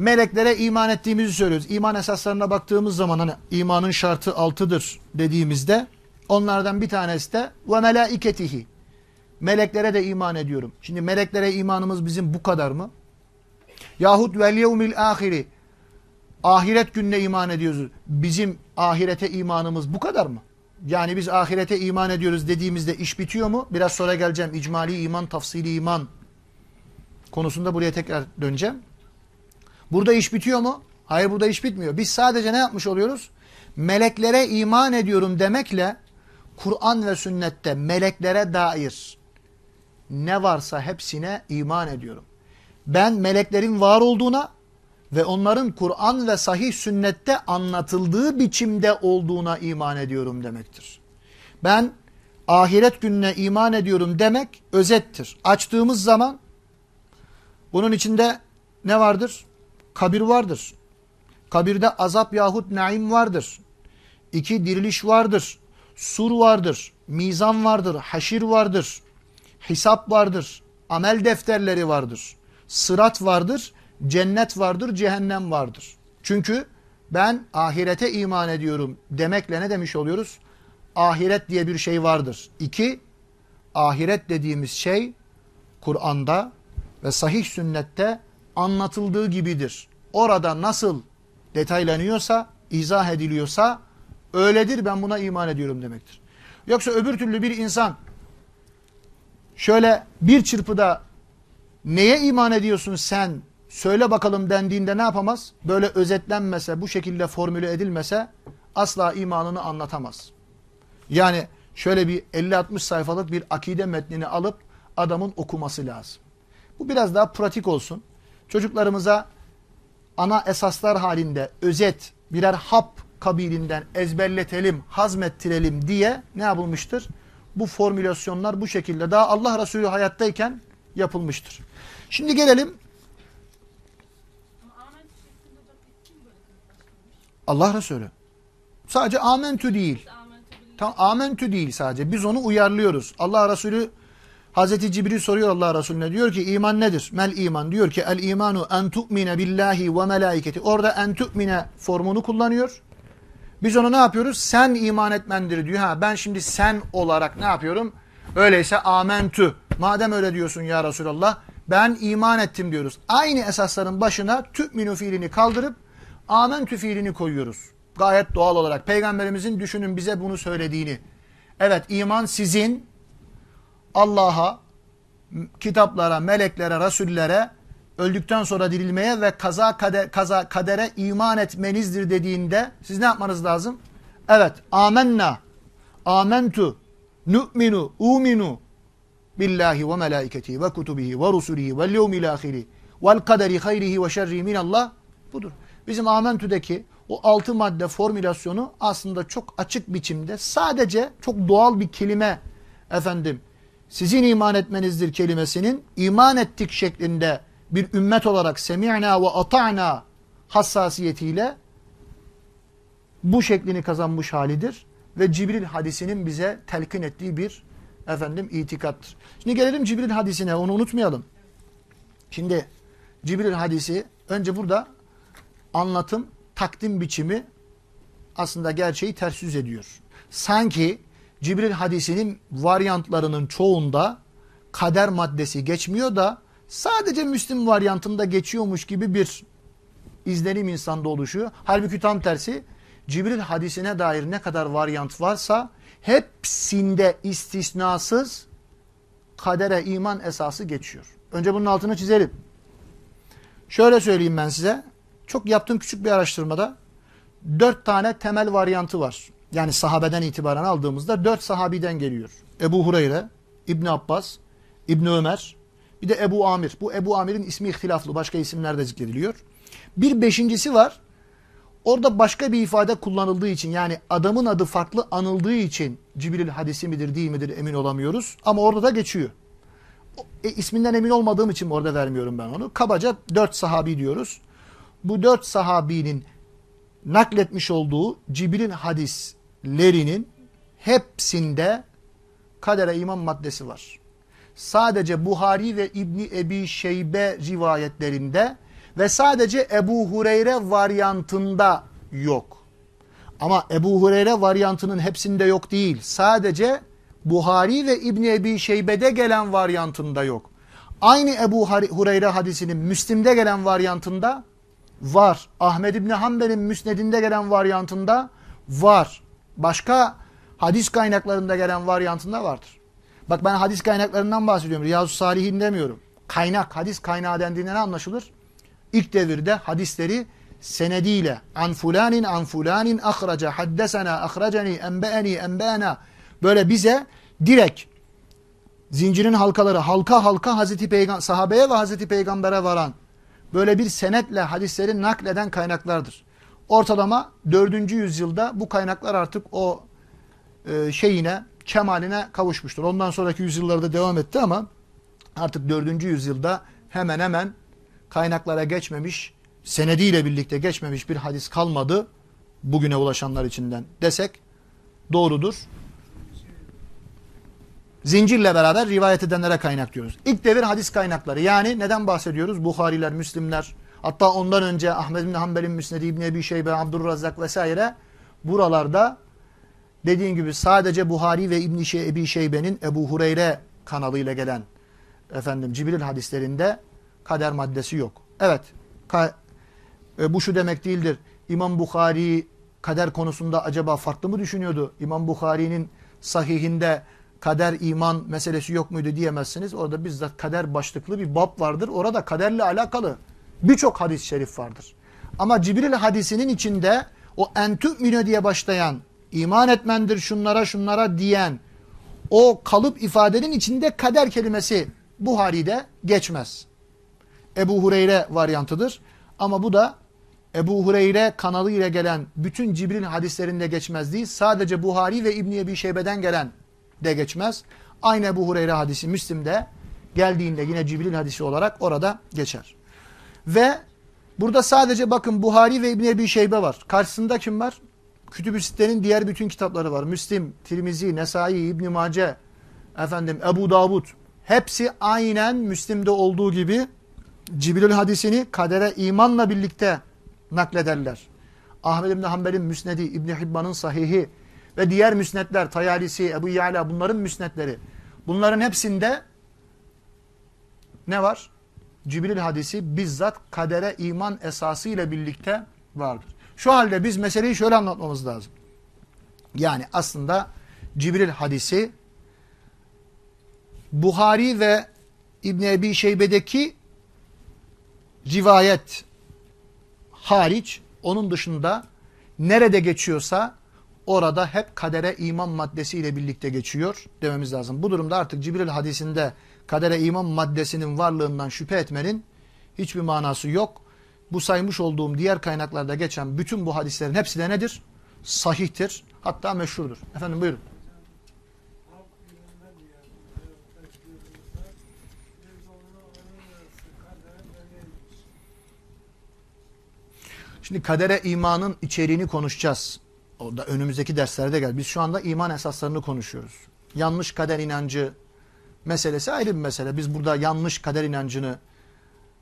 meleklere iman ettiğimizi söylüyoruz. İman esaslarına baktığımız zaman hani imanın şartı altıdır dediğimizde Onlardan bir tanesi de ve melaiketihi. Meleklere de iman ediyorum. Şimdi meleklere imanımız bizim bu kadar mı? Yahut vel yevmil ahiri. Ahiret gününe iman ediyoruz. Bizim ahirete imanımız bu kadar mı? Yani biz ahirete iman ediyoruz dediğimizde iş bitiyor mu? Biraz sonra geleceğim. İcmali iman, tafsili iman konusunda buraya tekrar döneceğim. Burada iş bitiyor mu? Hayır burada iş bitmiyor. Biz sadece ne yapmış oluyoruz? Meleklere iman ediyorum demekle Kur'an ve sünnette meleklere dair ne varsa hepsine iman ediyorum. Ben meleklerin var olduğuna ve onların Kur'an ve sahih sünnette anlatıldığı biçimde olduğuna iman ediyorum demektir. Ben ahiret gününe iman ediyorum demek özettir. Açtığımız zaman bunun içinde ne vardır? Kabir vardır. Kabirde azap yahut naim vardır. İki diriliş vardır. Sur vardır. Mizan vardır. Haşir vardır. Hesap vardır. Amel defterleri vardır. Sırat vardır. Cennet vardır. Cehennem vardır. Çünkü ben ahirete iman ediyorum demekle ne demiş oluyoruz? Ahiret diye bir şey vardır. İki, ahiret dediğimiz şey Kur'an'da ve sahih sünnette anlatıldığı gibidir. Orada nasıl detaylanıyorsa, izah ediliyorsa öyledir ben buna iman ediyorum demektir. Yoksa öbür türlü bir insan şöyle bir çırpıda neye iman ediyorsun sen söyle bakalım dendiğinde ne yapamaz? Böyle özetlenmese, bu şekilde formüle edilmese asla imanını anlatamaz. Yani şöyle bir 50-60 sayfalık bir akide metnini alıp adamın okuması lazım. Bu biraz daha pratik olsun. Çocuklarımıza ana esaslar halinde özet birer hap kabilinden ezberletelim, hazmettirelim diye ne yapılmıştır? Bu formülasyonlar bu şekilde daha Allah Resulü hayattayken yapılmıştır. Şimdi gelelim Allah Resulü. Sadece amentü değil. Tam amentü değil sadece. Biz onu uyarlıyoruz. Allah Resulü Hazreti Cibril soruyor Allah Resulüne diyor ki iman nedir? Mel iman. Diyor ki el imanu en tu'mine billahi ve melaiketi. Orada en tu'mine formunu kullanıyor. Biz onu ne yapıyoruz? Sen iman etmendir diyor. Ha ben şimdi sen olarak ne yapıyorum? Öyleyse amentü. Madem öyle diyorsun ya Resulallah ben iman ettim diyoruz. Aynı esasların başına tü'minu fiilini kaldırıp amentü fiilini koyuyoruz. Gayet doğal olarak. Peygamberimizin düşünün bize bunu söylediğini. Evet iman sizin Allah'a, kitaplara, meleklere, rasullere öldükten sonra dirilmeye ve kaza, kader, kaza kadere iman etmenizdir dediğinde siz ne yapmanız lazım? Evet, amenna, amentu, nu'minu, uminu billahi ve melaiketihi ve kutubihi ve rusulihi ve yevmil ahiri vel kaderi hayrihi ve şerrihi minallah budur. Bizim amentü'deki o altı madde formülasyonu aslında çok açık biçimde sadece çok doğal bir kelime efendim sizin iman etmenizdir kelimesinin iman ettik şeklinde bir ümmet olarak semi'na ve ata'na hassasiyetiyle bu şeklini kazanmış halidir. Ve Cibril hadisinin bize telkin ettiği bir efendim itikattır. Şimdi gelelim Cibril hadisine onu unutmayalım. Şimdi Cibril hadisi önce burada anlatım, takdim biçimi aslında gerçeği ters yüz ediyor. Sanki Cibril hadisinin varyantlarının çoğunda kader maddesi geçmiyor da sadece Müslim varyantında geçiyormuş gibi bir izlenim insanda oluşuyor. Halbuki tam tersi Cibril hadisine dair ne kadar varyant varsa hepsinde istisnasız kadere iman esası geçiyor. Önce bunun altını çizelim. Şöyle söyleyeyim ben size. Çok yaptığım küçük bir araştırmada dört tane temel varyantı var. Yani sahabeden itibaren aldığımızda dört sahabiden geliyor. Ebu Hureyre, İbn Abbas, İbn Ömer, bir de Ebu Amir. Bu Ebu Amir'in ismi ihtilaflı. Başka isimler de zikrediliyor. Bir beşincisi var. Orada başka bir ifade kullanıldığı için yani adamın adı farklı anıldığı için Cibril hadisi midir değil midir emin olamıyoruz. Ama orada da geçiyor. E, isminden emin olmadığım için orada vermiyorum ben onu. Kabaca dört sahabi diyoruz. Bu dört sahabinin nakletmiş olduğu Cibril hadislerinin hepsinde kadere iman maddesi var. Sadece Buhari ve İbni Ebi Şeybe rivayetlerinde ve sadece Ebu Hureyre varyantında yok. Ama Ebu Hureyre varyantının hepsinde yok değil. Sadece Buhari ve İbni Ebi Şeybe'de gelen varyantında yok. Aynı Ebu Hureyre hadisinin Müslim'de gelen varyantında var. Ahmed İbni Hanbel'in Müsned'inde gelen varyantında var. Başka hadis kaynaklarında gelen varyantında vardır. Bak ben hadis kaynaklarından bahsediyorum. Riyazu Salihin demiyorum. Kaynak, hadis kaynağı dendiğinde ne anlaşılır? İlk devirde hadisleri senediyle an fulanin an fulanin ahraca haddesena ahraceni enbeeni enbeena böyle bize direkt zincirin halkaları halka halka Hazreti Peygamber sahabeye ve Hazreti Peygamber'e varan böyle bir senetle hadisleri nakleden kaynaklardır. Ortalama 4. yüzyılda bu kaynaklar artık o e, şeyine kemaline kavuşmuştur. Ondan sonraki yüzyıllarda devam etti ama artık 4. yüzyılda hemen hemen kaynaklara geçmemiş, senediyle birlikte geçmemiş bir hadis kalmadı bugüne ulaşanlar içinden desek doğrudur. Zincirle beraber rivayet edenlere kaynak diyoruz. İlk devir hadis kaynakları. Yani neden bahsediyoruz? Bukhariler, Müslimler, hatta ondan önce Ahmed bin Hanbel'in Müsnedi, İbni Ebi Şeybe, Abdurrazzak vesaire buralarda dediğim gibi sadece Buhari ve İbni şey, Ebi Şeybe'nin Ebu Hureyre kanalıyla gelen efendim Cibril hadislerinde kader maddesi yok. Evet. E, bu şu demek değildir. İmam Bukhari kader konusunda acaba farklı mı düşünüyordu? İmam Bukhari'nin sahihinde kader iman meselesi yok muydu diyemezsiniz. Orada bizzat kader başlıklı bir bab vardır. Orada kaderle alakalı birçok hadis-i şerif vardır. Ama Cibril hadisinin içinde o entü'mine diye başlayan iman etmendir şunlara şunlara diyen o kalıp ifadenin içinde kader kelimesi Buhari'de geçmez. Ebu Hureyre varyantıdır. Ama bu da Ebu Hureyre kanalı ile gelen bütün Cibril hadislerinde geçmez değil. Sadece Buhari ve İbni Ebi Şeybe'den gelen de geçmez. Aynı Ebu Hureyre hadisi Müslim'de geldiğinde yine Cibril hadisi olarak orada geçer. Ve burada sadece bakın Buhari ve İbni Ebi Şeybe var. Karşısında kim var? Kütüb-ü Sitte'nin diğer bütün kitapları var. Müslim, Tirmizi, Nesai, İbni Mace, efendim Ebu Davud. Hepsi aynen Müslim'de olduğu gibi Cibril hadisini kadere imanla birlikte naklederler. Ahmed İbni Hanbel'in müsnedi, İbni Hibban'ın sahihi ve diğer müsnetler, Tayalisi, Ebu Yala bunların müsnetleri. Bunların hepsinde ne var? Cibril hadisi bizzat kadere iman esası ile birlikte vardır. Şu halde biz meseleyi şöyle anlatmamız lazım. Yani aslında Cibril hadisi Buhari ve İbn Ebi Şeybe'deki rivayet hariç onun dışında nerede geçiyorsa orada hep kadere iman maddesiyle birlikte geçiyor dememiz lazım. Bu durumda artık Cibril hadisinde kadere iman maddesinin varlığından şüphe etmenin hiçbir manası yok. Bu saymış olduğum diğer kaynaklarda geçen bütün bu hadislerin hepsi de nedir? Sahihtir. Hatta meşhurdur. Efendim buyurun. Şimdi kadere imanın içeriğini konuşacağız. O da önümüzdeki derslerde gel. Biz şu anda iman esaslarını konuşuyoruz. Yanlış kader inancı meselesi ayrı bir mesele. Biz burada yanlış kader inancını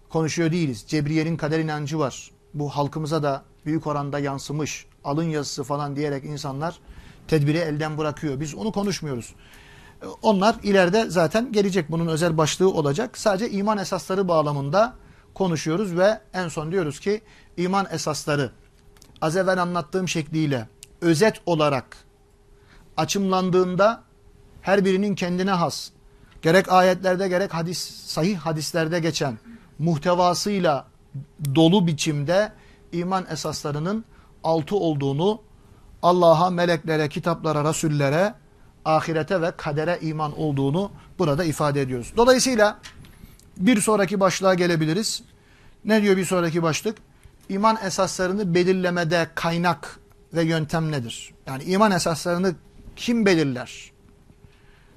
konuşuyor değiliz. Cebriye'nin kader inancı var. Bu halkımıza da büyük oranda yansımış. Alın yazısı falan diyerek insanlar tedbiri elden bırakıyor. Biz onu konuşmuyoruz. Onlar ileride zaten gelecek. Bunun özel başlığı olacak. Sadece iman esasları bağlamında konuşuyoruz ve en son diyoruz ki iman esasları az evvel anlattığım şekliyle özet olarak açımlandığında her birinin kendine has gerek ayetlerde gerek hadis sahih hadislerde geçen muhtevasıyla dolu biçimde iman esaslarının altı olduğunu Allah'a, meleklere, kitaplara, rasullere, ahirete ve kadere iman olduğunu burada ifade ediyoruz. Dolayısıyla bir sonraki başlığa gelebiliriz. Ne diyor bir sonraki başlık? İman esaslarını belirlemede kaynak ve yöntem nedir? Yani iman esaslarını kim belirler?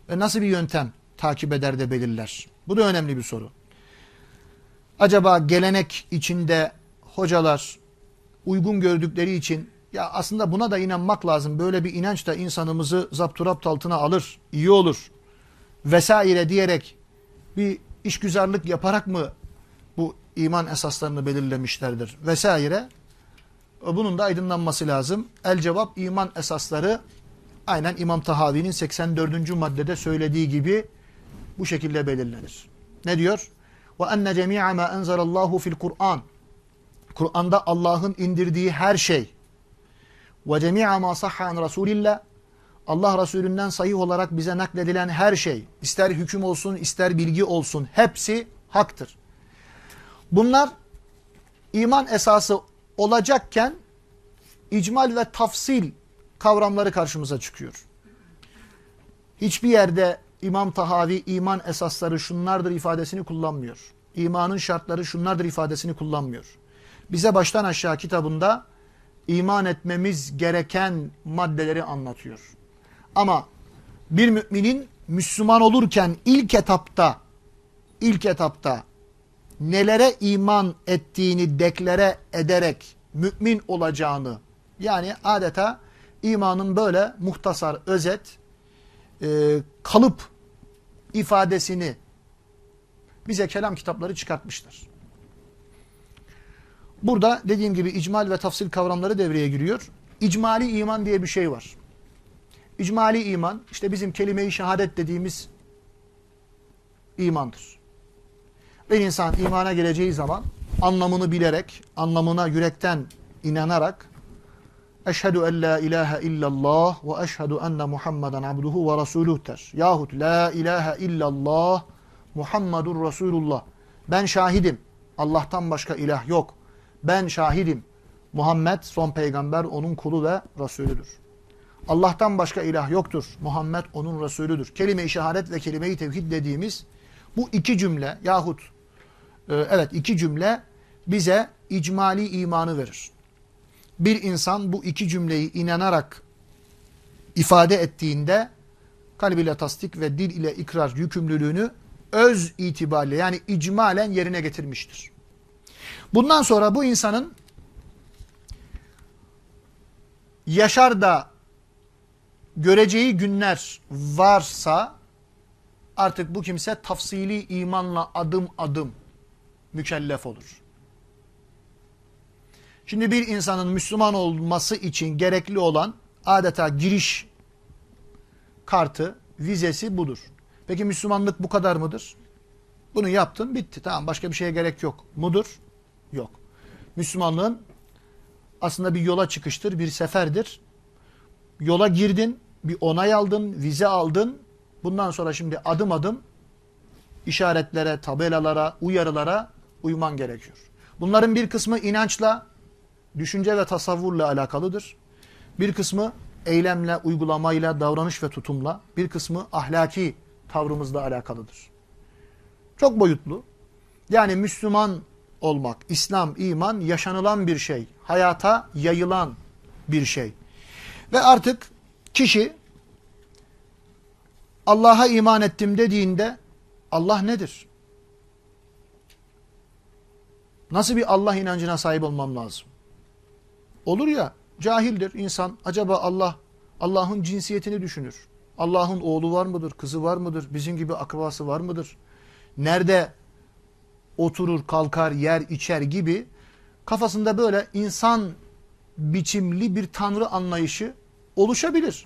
Ve nasıl bir yöntem takip eder de belirler? Bu da önemli bir soru. Acaba gelenek içinde hocalar uygun gördükleri için ya aslında buna da inanmak lazım. Böyle bir inanç da insanımızı zapturapt altına alır, iyi olur vesaire diyerek bir işgüzarlık yaparak mı bu iman esaslarını belirlemişlerdir vesaire. Bunun da aydınlanması lazım. El cevap iman esasları aynen İmam Tahavi'nin 84. maddede söylediği gibi bu şekilde belirlenir. Ne diyor? Ve enne cemi'a ma enzelallahu fil Kur'an. Kur'an'da Allah'ın indirdiği her şey ve cemi'a ma sahha an Resulillah Allah Resulünden sahih olarak bize nakledilen her şey, ister hüküm olsun, ister bilgi olsun, hepsi haktır. Bunlar iman esası olacakken icmal ve tafsil kavramları karşımıza çıkıyor. Hiçbir yerde İmam Tahavi iman esasları şunlardır ifadesini kullanmıyor. İmanın şartları şunlardır ifadesini kullanmıyor. Bize baştan aşağı kitabında iman etmemiz gereken maddeleri anlatıyor. Ama bir müminin Müslüman olurken ilk etapta ilk etapta nelere iman ettiğini deklare ederek mümin olacağını yani adeta imanın böyle muhtasar, özet, e, kalıp ifadesini bize kelam kitapları çıkartmışlar. Burada dediğim gibi icmal ve tafsil kavramları devreye giriyor. İcmali iman diye bir şey var. İcmali iman işte bizim kelime-i şehadet dediğimiz imandır. Bir insan imana geleceği zaman anlamını bilerek, anlamına yürekten inanarak Eşhedü en la ilahe illallah ve eşhedü enne Muhammeden abduhu ve resuluh der. Yahut la ilahe illallah Muhammedur Resulullah. Ben şahidim. Allah'tan başka ilah yok. Ben şahidim. Muhammed son peygamber onun kulu ve Resulüdür. Allah'tan başka ilah yoktur. Muhammed onun Resulüdür. Kelime-i şehadet ve kelime-i tevhid dediğimiz bu iki cümle yahut evet iki cümle bize icmali imanı verir. Bir insan bu iki cümleyi inanarak ifade ettiğinde kalbiyle tasdik ve dil ile ikrar yükümlülüğünü öz itibariyle yani icmalen yerine getirmiştir. Bundan sonra bu insanın yaşar da göreceği günler varsa artık bu kimse tafsili imanla adım adım mükellef olur. Şimdi bir insanın Müslüman olması için gerekli olan adeta giriş kartı, vizesi budur. Peki Müslümanlık bu kadar mıdır? Bunu yaptın, bitti. Tamam başka bir şeye gerek yok. Mudur? Yok. Müslümanlığın aslında bir yola çıkıştır, bir seferdir. Yola girdin, bir onay aldın, vize aldın. Bundan sonra şimdi adım adım işaretlere, tabelalara, uyarılara uyman gerekiyor. Bunların bir kısmı inançla, düşünce ve tasavvurla alakalıdır. Bir kısmı eylemle, uygulamayla, davranış ve tutumla, bir kısmı ahlaki tavrımızla alakalıdır. Çok boyutlu. Yani Müslüman olmak, İslam, iman yaşanılan bir şey. Hayata yayılan bir şey. Ve artık kişi Allah'a iman ettim dediğinde Allah nedir? Nasıl bir Allah inancına sahip olmam lazım? Olur ya cahildir insan. Acaba Allah Allah'ın cinsiyetini düşünür. Allah'ın oğlu var mıdır, kızı var mıdır, bizim gibi akrabası var mıdır? Nerede oturur, kalkar, yer, içer gibi kafasında böyle insan biçimli bir tanrı anlayışı oluşabilir.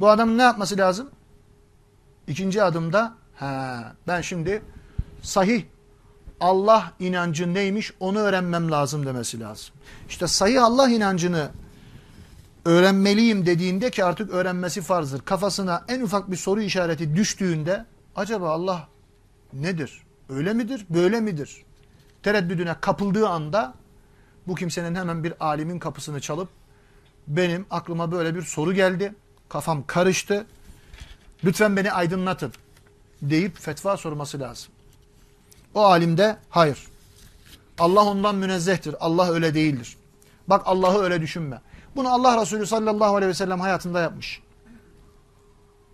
Bu adamın ne yapması lazım? İkinci adımda he, ben şimdi sahih Allah inancı neymiş onu öğrenmem lazım demesi lazım. İşte sahih Allah inancını öğrenmeliyim dediğinde ki artık öğrenmesi farzdır. Kafasına en ufak bir soru işareti düştüğünde acaba Allah nedir? Öyle midir? Böyle midir? Tereddüdüne kapıldığı anda bu kimsenin hemen bir alimin kapısını çalıp benim aklıma böyle bir soru geldi. Kafam karıştı. Lütfen beni aydınlatın deyip fetva sorması lazım. O alimde hayır. Allah ondan münezzehtir. Allah öyle değildir. Bak Allah'ı öyle düşünme. Bunu Allah Resulü sallallahu aleyhi ve sellem hayatında yapmış.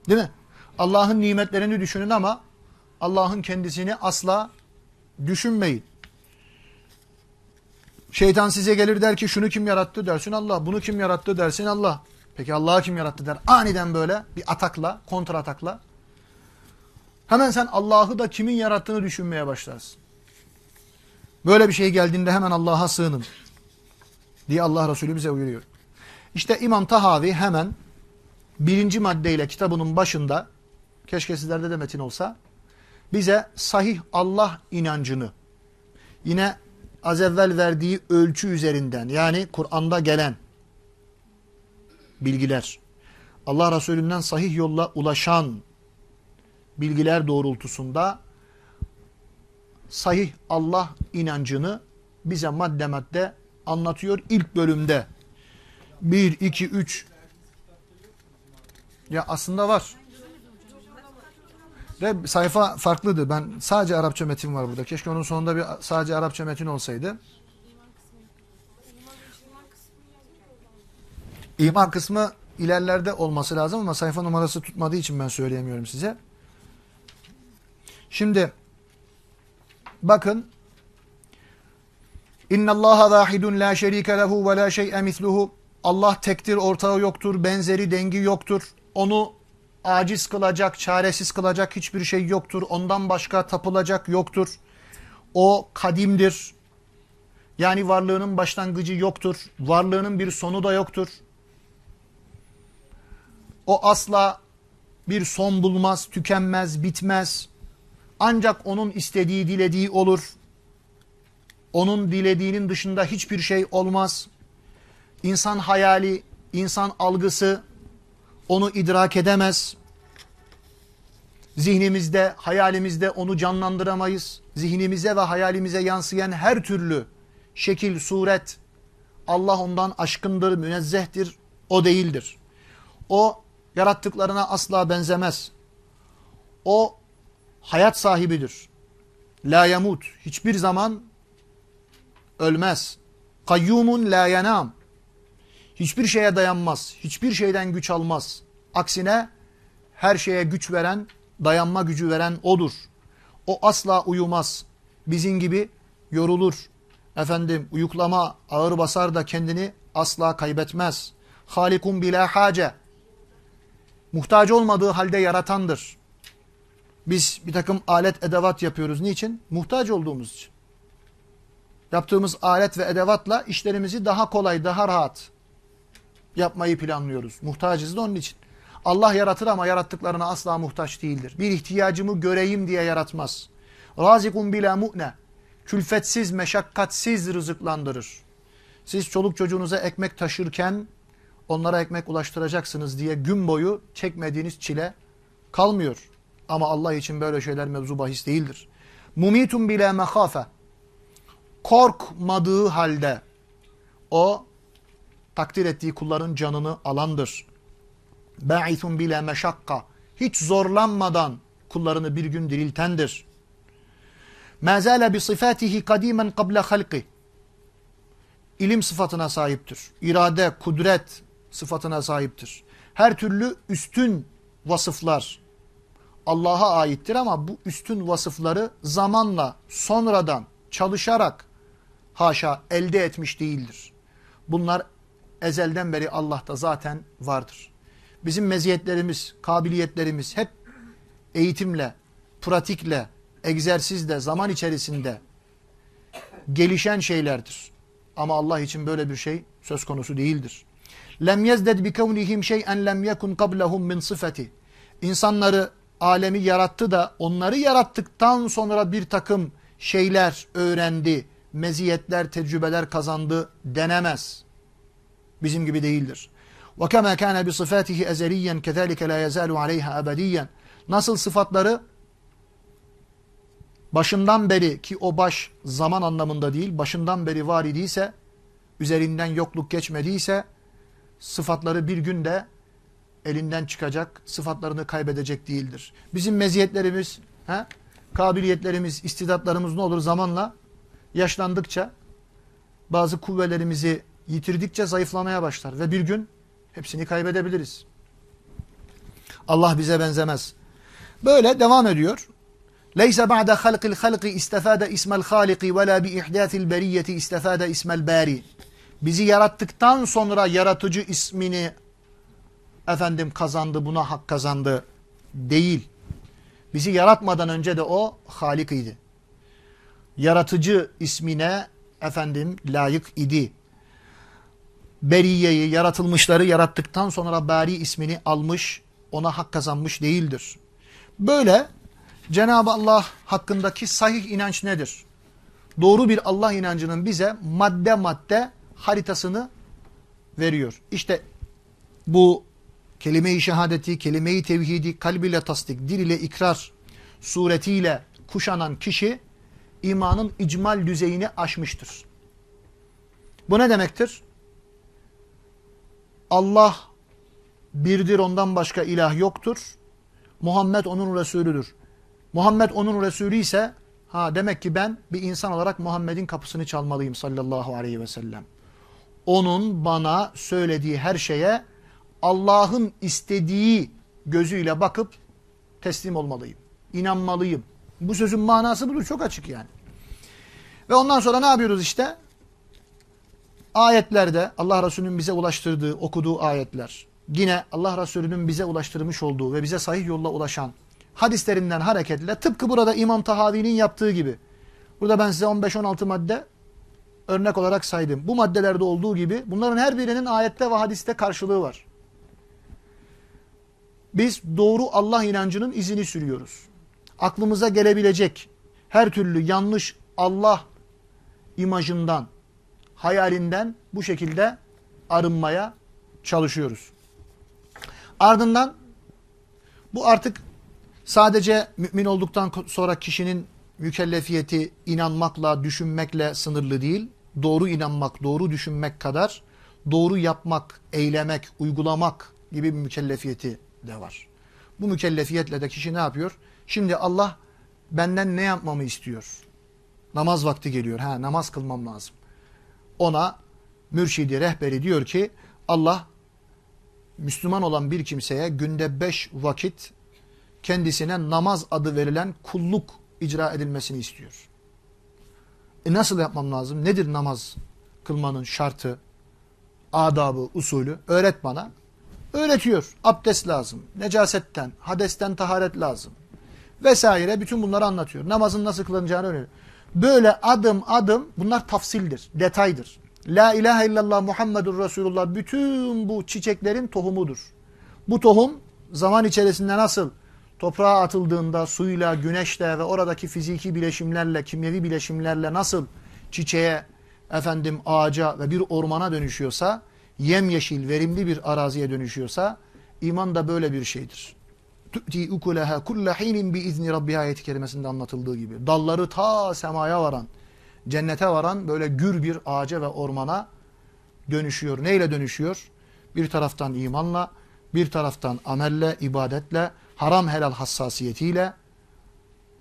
Değil mi? Allah'ın nimetlerini düşünün ama Allah'ın kendisini asla düşünmeyin. Şeytan size gelir der ki şunu kim yarattı dersin Allah. Bunu kim yarattı dersin Allah. Peki Allah'ı kim yarattı der. Aniden böyle bir atakla, kontra atakla. Hemen sen Allah'ı da kimin yarattığını düşünmeye başlarsın. Böyle bir şey geldiğinde hemen Allah'a sığının. diye Allah Resulü bize uyuruyor. İşte İmam Tahavi hemen birinci maddeyle kitabının başında keşke sizlerde de metin olsa bize sahih Allah inancını yine az evvel verdiği ölçü üzerinden yani Kur'an'da gelen bilgiler Allah Resulü'nden sahih yolla ulaşan bilgiler doğrultusunda sahih Allah inancını bize madde madde anlatıyor ilk bölümde. 1, 2, 3 ya aslında var. Ve sayfa farklıdır. Ben sadece Arapça metin var burada. Keşke onun sonunda bir sadece Arapça metin olsaydı. İman kısmı ilerlerde olması lazım ama sayfa numarası tutmadığı için ben söyleyemiyorum size. Şimdi bakın İnna Allah vahidun la şerike lehu ve la şey'e misluhu. Allah tektir, ortağı yoktur, benzeri, dengi yoktur. Onu aciz kılacak, çaresiz kılacak hiçbir şey yoktur. Ondan başka tapılacak yoktur. O kadimdir. Yani varlığının başlangıcı yoktur. Varlığının bir sonu da yoktur. O asla bir son bulmaz, tükenmez, bitmez. Ancak onun istediği, dilediği olur. Onun dilediğinin dışında hiçbir şey olmaz. İnsan hayali, insan algısı onu idrak edemez. Zihnimizde, hayalimizde onu canlandıramayız. Zihnimize ve hayalimize yansıyan her türlü şekil, suret Allah ondan aşkındır, münezzehtir, o değildir. O yarattıklarına asla benzemez. O hayat sahibidir. La yamut. Hiçbir zaman ölmez. Kayyumun la yanam. Hiçbir şeye dayanmaz. Hiçbir şeyden güç almaz. Aksine her şeye güç veren, dayanma gücü veren odur. O asla uyumaz. Bizim gibi yorulur. Efendim uyuklama ağır basar da kendini asla kaybetmez. Halikun bila hace. Muhtaç olmadığı halde yaratandır. Biz bir takım alet edevat yapıyoruz. Niçin? Muhtaç olduğumuz için. Yaptığımız alet ve edevatla işlerimizi daha kolay, daha rahat yapmayı planlıyoruz. Muhtacız da onun için. Allah yaratır ama yarattıklarına asla muhtaç değildir. Bir ihtiyacımı göreyim diye yaratmaz. Razikun bila mu'ne. Külfetsiz, meşakkatsiz rızıklandırır. Siz çoluk çocuğunuza ekmek taşırken onlara ekmek ulaştıracaksınız diye gün boyu çekmediğiniz çile kalmıyor. Ama Allah için böyle şeyler mevzu bahis değildir. Mumitun bile mehafe. Korkmadığı halde o takdir ettiği kulların canını alandır. Ba'ithun bile meşakka. Hiç zorlanmadan kullarını bir gün diriltendir. Mezale bi sıfatihi kadimen qabla halqi. İlim sıfatına sahiptir. İrade, kudret sıfatına sahiptir. Her türlü üstün vasıflar Allah'a aittir ama bu üstün vasıfları zamanla, sonradan, çalışarak haşa elde etmiş değildir. Bunlar ezelden beri Allah'ta zaten vardır. Bizim meziyetlerimiz, kabiliyetlerimiz hep eğitimle, pratikle, egzersizle, zaman içerisinde gelişen şeylerdir. Ama Allah için böyle bir şey söz konusu değildir. Lem yezded bi kavnihim şey'en lem yekun qablahum min sıfati. İnsanları, alemi yarattı da onları yarattıktan sonra bir takım şeyler öğrendi, meziyetler, tecrübeler kazandı denemez. Bizim gibi değildir. وَكَمَا كَانَ بِصِفَاتِهِ اَزَلِيًّا كَذَٰلِكَ لَا يَزَالُ عَلَيْهَا أَبَدِيًّا Nasıl sıfatları başından beri ki o baş zaman anlamında değil, başından beri var idiyse, üzerinden yokluk geçmediyse, sıfatları bir günde elinden çıkacak, sıfatlarını kaybedecek değildir. Bizim meziyetlerimiz, he, kabiliyetlerimiz, istidatlarımız ne olur zamanla? Yaşlandıkça bazı kuvvelerimizi yitirdikçe zayıflamaya başlar ve bir gün hepsini kaybedebiliriz. Allah bize benzemez. Böyle devam ediyor. Leyse ba'de halqil halqi istefade ismel haliki ve la bi ihdathil beriyeti istefade ismel bari. Bizi yarattıktan sonra yaratıcı ismini efendim kazandı, buna hak kazandı değil. Bizi yaratmadan önce de o Halik idi. Yaratıcı ismine efendim layık idi. beriyeyi, yaratılmışları yarattıktan sonra bari ismini almış, ona hak kazanmış değildir. Böyle Cenab-ı Allah hakkındaki sahih inanç nedir? Doğru bir Allah inancının bize madde madde haritasını veriyor. İşte bu kelime-i şehadeti, kelime-i tevhidi kalbiyle tasdik, dil ile ikrar suretiyle kuşanan kişi imanın icmal düzeyini aşmıştır. Bu ne demektir? Allah birdir ondan başka ilah yoktur. Muhammed onun Resulüdür. Muhammed onun Resulü ise ha demek ki ben bir insan olarak Muhammed'in kapısını çalmalıyım sallallahu aleyhi ve sellem. Onun bana söylediği her şeye Allah'ın istediği gözüyle bakıp teslim olmalıyım. İnanmalıyım. Bu sözün manası budur. Çok açık yani. Ve ondan sonra ne yapıyoruz işte? Ayetlerde Allah Resulü'nün bize ulaştırdığı, okuduğu ayetler. Yine Allah Resulü'nün bize ulaştırmış olduğu ve bize sahih yolla ulaşan hadislerinden hareketle tıpkı burada İmam Tahavi'nin yaptığı gibi. Burada ben size 15-16 madde örnek olarak saydım. Bu maddelerde olduğu gibi bunların her birinin ayette ve hadiste karşılığı var. Biz doğru Allah inancının izini sürüyoruz. Aklımıza gelebilecek her türlü yanlış Allah imajından, hayalinden bu şekilde arınmaya çalışıyoruz. Ardından bu artık sadece mümin olduktan sonra kişinin mükellefiyeti inanmakla, düşünmekle sınırlı değil. Doğru inanmak, doğru düşünmek kadar doğru yapmak, eylemek, uygulamak gibi bir mükellefiyeti de var. Bu mükellefiyetle de kişi ne yapıyor? Şimdi Allah benden ne yapmamı istiyor? Namaz vakti geliyor. Ha, namaz kılmam lazım. Ona mürşidi, rehberi diyor ki Allah Müslüman olan bir kimseye günde beş vakit kendisine namaz adı verilen kulluk icra edilmesini istiyor. E nasıl yapmam lazım? Nedir namaz kılmanın şartı, adabı, usulü? Öğret bana. Öğretiyor. Abdest lazım. Necasetten, hadesten taharet lazım. Vesaire bütün bunları anlatıyor. Namazın nasıl kılınacağını öğretiyor. Böyle adım adım bunlar tafsildir, detaydır. La ilahe illallah Muhammedur Resulullah bütün bu çiçeklerin tohumudur. Bu tohum zaman içerisinde nasıl toprağa atıldığında suyla, güneşle ve oradaki fiziki bileşimlerle, kimyevi bileşimlerle nasıl çiçeğe, efendim ağaca ve bir ormana dönüşüyorsa, yemyeşil, verimli bir araziye dönüşüyorsa, iman da böyle bir şeydir. Tu'ti ukulaha kulle hinin bi izni rabbiha ayeti kerimesinde anlatıldığı gibi. Dalları ta semaya varan, cennete varan böyle gür bir ağaca ve ormana dönüşüyor. Neyle dönüşüyor? Bir taraftan imanla, bir taraftan amelle, ibadetle, haram helal hassasiyetiyle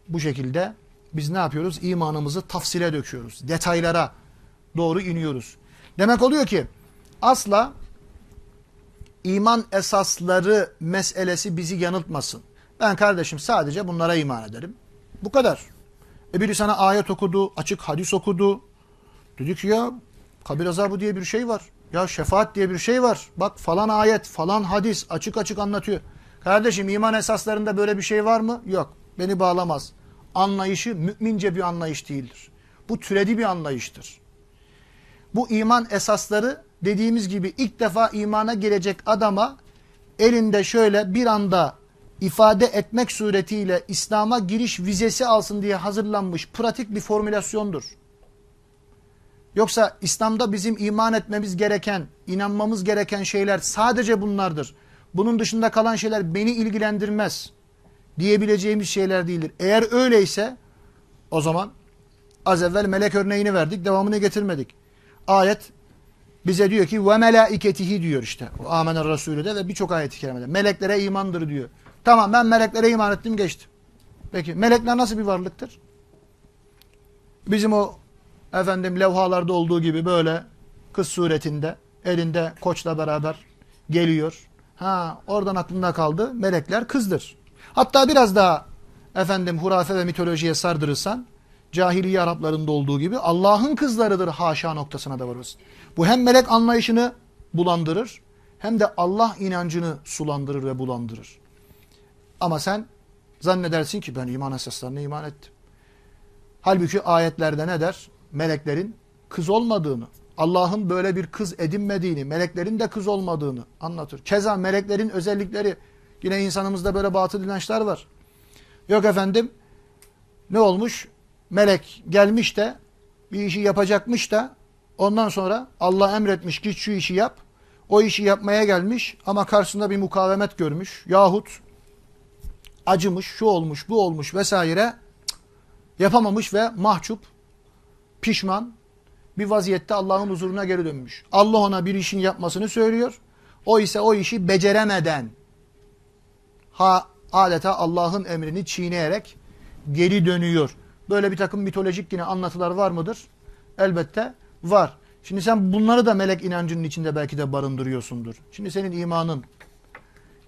bu şekilde biz ne yapıyoruz? İmanımızı tafsile döküyoruz. Detaylara doğru iniyoruz. Demek oluyor ki asla iman esasları meselesi bizi yanıltmasın. Ben kardeşim sadece bunlara iman ederim. Bu kadar. E biri sana ayet okudu, açık hadis okudu. Dedi ki ya kabir azabı diye bir şey var. Ya şefaat diye bir şey var. Bak falan ayet, falan hadis açık açık anlatıyor. Kardeşim iman esaslarında böyle bir şey var mı? Yok. Beni bağlamaz. Anlayışı mümince bir anlayış değildir. Bu türedi bir anlayıştır. Bu iman esasları dediğimiz gibi ilk defa imana gelecek adama elinde şöyle bir anda ifade etmek suretiyle İslam'a giriş vizesi alsın diye hazırlanmış pratik bir formülasyondur. Yoksa İslam'da bizim iman etmemiz gereken, inanmamız gereken şeyler sadece bunlardır. Bunun dışında kalan şeyler beni ilgilendirmez diyebileceğimiz şeyler değildir. Eğer öyleyse o zaman az evvel melek örneğini verdik, devamını getirmedik. Ayet bize diyor ki ve melaiketihi diyor işte. Amener Resulü de ve birçok ayet-i kerimede. Meleklere imandır diyor. Tamam ben meleklere iman ettim geçtim. Peki melekler nasıl bir varlıktır? Bizim o efendim levhalarda olduğu gibi böyle kız suretinde elinde koçla beraber geliyor. Ha oradan aklında kaldı. Melekler kızdır. Hatta biraz daha efendim hurafe ve mitolojiye sardırırsan cahiliye Araplarında olduğu gibi Allah'ın kızlarıdır haşa noktasına da varırız. Bu hem melek anlayışını bulandırır hem de Allah inancını sulandırır ve bulandırır. Ama sen zannedersin ki ben iman esaslarına iman ettim. Halbuki ayetlerde ne der? Meleklerin kız olmadığını, Allah'ın böyle bir kız edinmediğini, meleklerin de kız olmadığını anlatır. Keza meleklerin özellikleri, yine insanımızda böyle batıl inançlar var. Yok efendim, ne olmuş? Melek gelmiş de, bir işi yapacakmış da, ondan sonra Allah emretmiş git şu işi yap. O işi yapmaya gelmiş ama karşısında bir mukavemet görmüş. Yahut acımış, şu olmuş, bu olmuş vesaire yapamamış ve mahcup, pişman bir vaziyette Allah'ın huzuruna geri dönmüş. Allah ona bir işin yapmasını söylüyor. O ise o işi beceremeden ha adeta Allah'ın emrini çiğneyerek geri dönüyor. Böyle bir takım mitolojik yine anlatılar var mıdır? Elbette var. Şimdi sen bunları da melek inancının içinde belki de barındırıyorsundur. Şimdi senin imanın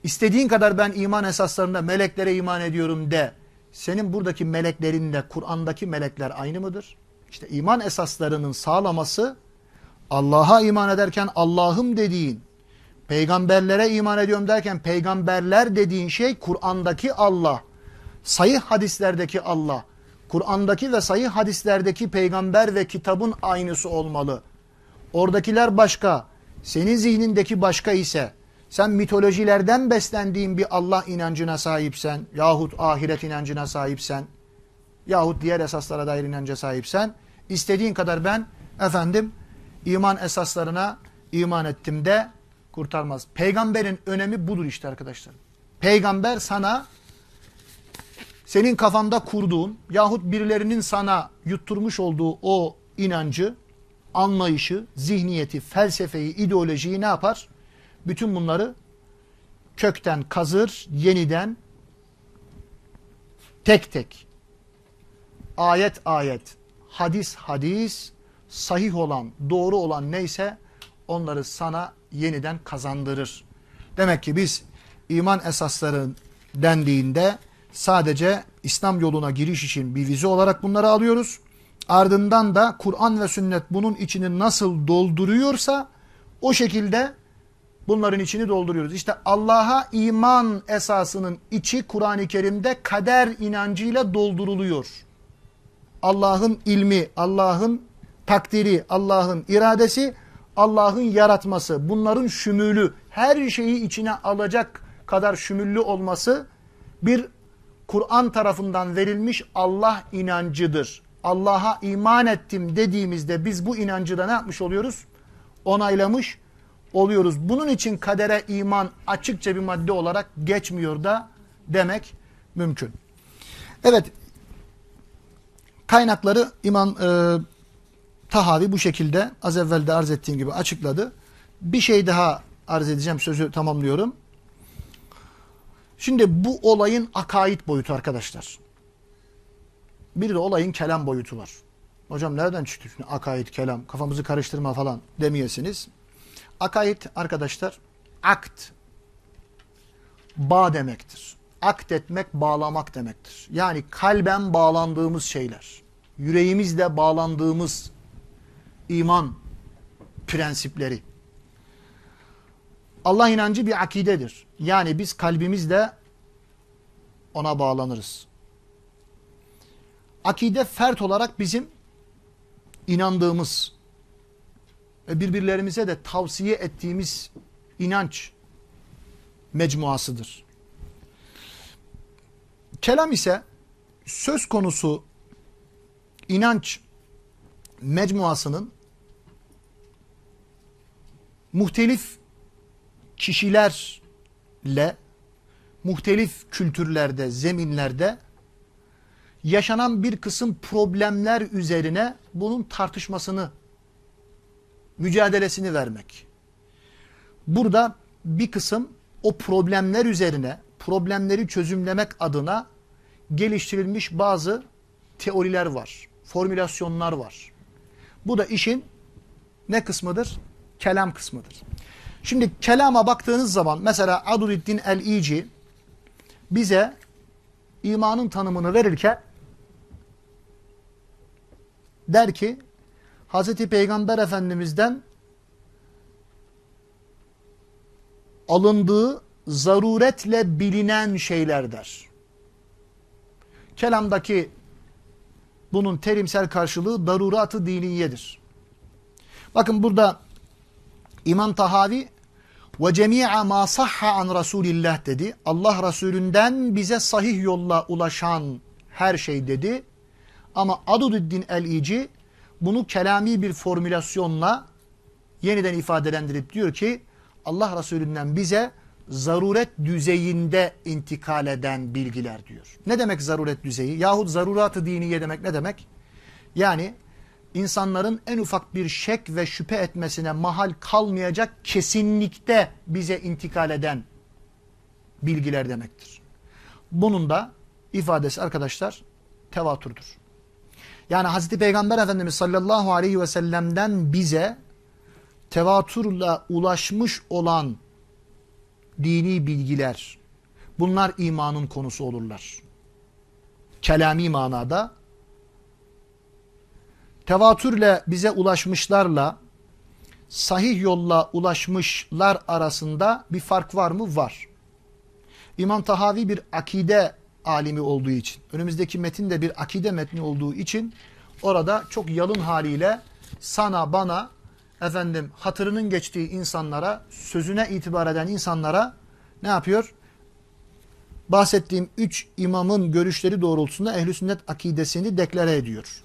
istediğin kadar ben iman esaslarında meleklere iman ediyorum de. Senin buradaki meleklerinde Kur'an'daki melekler aynı mıdır? İşte iman esaslarının sağlaması Allah'a iman ederken Allah'ım dediğin, peygamberlere iman ediyorum derken peygamberler dediğin şey Kur'an'daki Allah, sayı hadislerdeki Allah, Kur'an'daki ve sayı hadislerdeki peygamber ve kitabın aynısı olmalı. Oradakiler başka, senin zihnindeki başka ise, sen mitolojilerden beslendiğin bir Allah inancına sahipsen, yahut ahiret inancına sahipsen, yahut diğer esaslara dair inanca sahipsen, istediğin kadar ben efendim iman esaslarına iman ettim de kurtarmaz. Peygamberin önemi budur işte arkadaşlar. Peygamber sana senin kafanda kurduğun yahut birilerinin sana yutturmuş olduğu o inancı, anlayışı, zihniyeti, felsefeyi, ideolojiyi ne yapar? Bütün bunları kökten kazır, yeniden tek tek ayet ayet, hadis hadis, sahih olan, doğru olan neyse onları sana yeniden kazandırır. Demek ki biz iman esasları dendiğinde sadece İslam yoluna giriş için bir vize olarak bunları alıyoruz. Ardından da Kur'an ve sünnet bunun içini nasıl dolduruyorsa o şekilde bunların içini dolduruyoruz. İşte Allah'a iman esasının içi Kur'an-ı Kerim'de kader inancıyla dolduruluyor. Allah'ın ilmi, Allah'ın takdiri, Allah'ın iradesi, Allah'ın yaratması, bunların şümülü, her şeyi içine alacak kadar şümüllü olması bir Kur'an tarafından verilmiş Allah inancıdır. Allah'a iman ettim dediğimizde biz bu inancı da ne yapmış oluyoruz? Onaylamış oluyoruz. Bunun için kadere iman açıkça bir madde olarak geçmiyor da demek mümkün. Evet Kaynakları İmam e, Tahavi bu şekilde az evvel de arz ettiğim gibi açıkladı. Bir şey daha arz edeceğim sözü tamamlıyorum. Şimdi bu olayın akaid boyutu arkadaşlar. Bir de olayın kelam boyutu var. Hocam nereden çıktı şimdi akaid, kelam, kafamızı karıştırma falan demeyesiniz. Akaid arkadaşlar akt, bağ demektir. Akt etmek, bağlamak demektir. Yani kalben bağlandığımız şeyler yüreğimizle bağlandığımız iman prensipleri. Allah inancı bir akidedir. Yani biz kalbimizle ona bağlanırız. Akide fert olarak bizim inandığımız ve birbirlerimize de tavsiye ettiğimiz inanç mecmuasıdır. Kelam ise söz konusu inanç mecmuasının muhtelif kişilerle muhtelif kültürlerde, zeminlerde yaşanan bir kısım problemler üzerine bunun tartışmasını, mücadelesini vermek. Burada bir kısım o problemler üzerine, problemleri çözümlemek adına geliştirilmiş bazı teoriler var formülasyonlar var. Bu da işin ne kısmıdır? Kelam kısmıdır. Şimdi kelama baktığınız zaman mesela Aduliddin el-İci bize imanın tanımını verirken der ki Hz. Peygamber Efendimiz'den alındığı zaruretle bilinen şeyler der. Kelamdaki bunun terimsel karşılığı daruratı diniyedir. Bakın burada İmam Tahavi ve cemi'a ma sahha an Resulillah dedi. Allah Resulünden bize sahih yolla ulaşan her şey dedi. Ama Adududdin el-İci bunu kelami bir formülasyonla yeniden ifadelendirip diyor ki Allah Resulünden bize zaruret düzeyinde intikal eden bilgiler diyor. Ne demek zaruret düzeyi? Yahut zaruratı diniye demek ne demek? Yani insanların en ufak bir şek ve şüphe etmesine mahal kalmayacak kesinlikte bize intikal eden bilgiler demektir. Bunun da ifadesi arkadaşlar tevatürdür. Yani Hazreti Peygamber Efendimiz sallallahu aleyhi ve sellem'den bize tevatürle ulaşmış olan dini bilgiler bunlar imanın konusu olurlar. Kelami manada tevatürle bize ulaşmışlarla sahih yolla ulaşmışlar arasında bir fark var mı? Var. İmam Tahavi bir akide alimi olduğu için, önümüzdeki metin de bir akide metni olduğu için orada çok yalın haliyle sana bana efendim hatırının geçtiği insanlara, sözüne itibar eden insanlara ne yapıyor? Bahsettiğim üç imamın görüşleri doğrultusunda ehl sünnet akidesini deklare ediyor.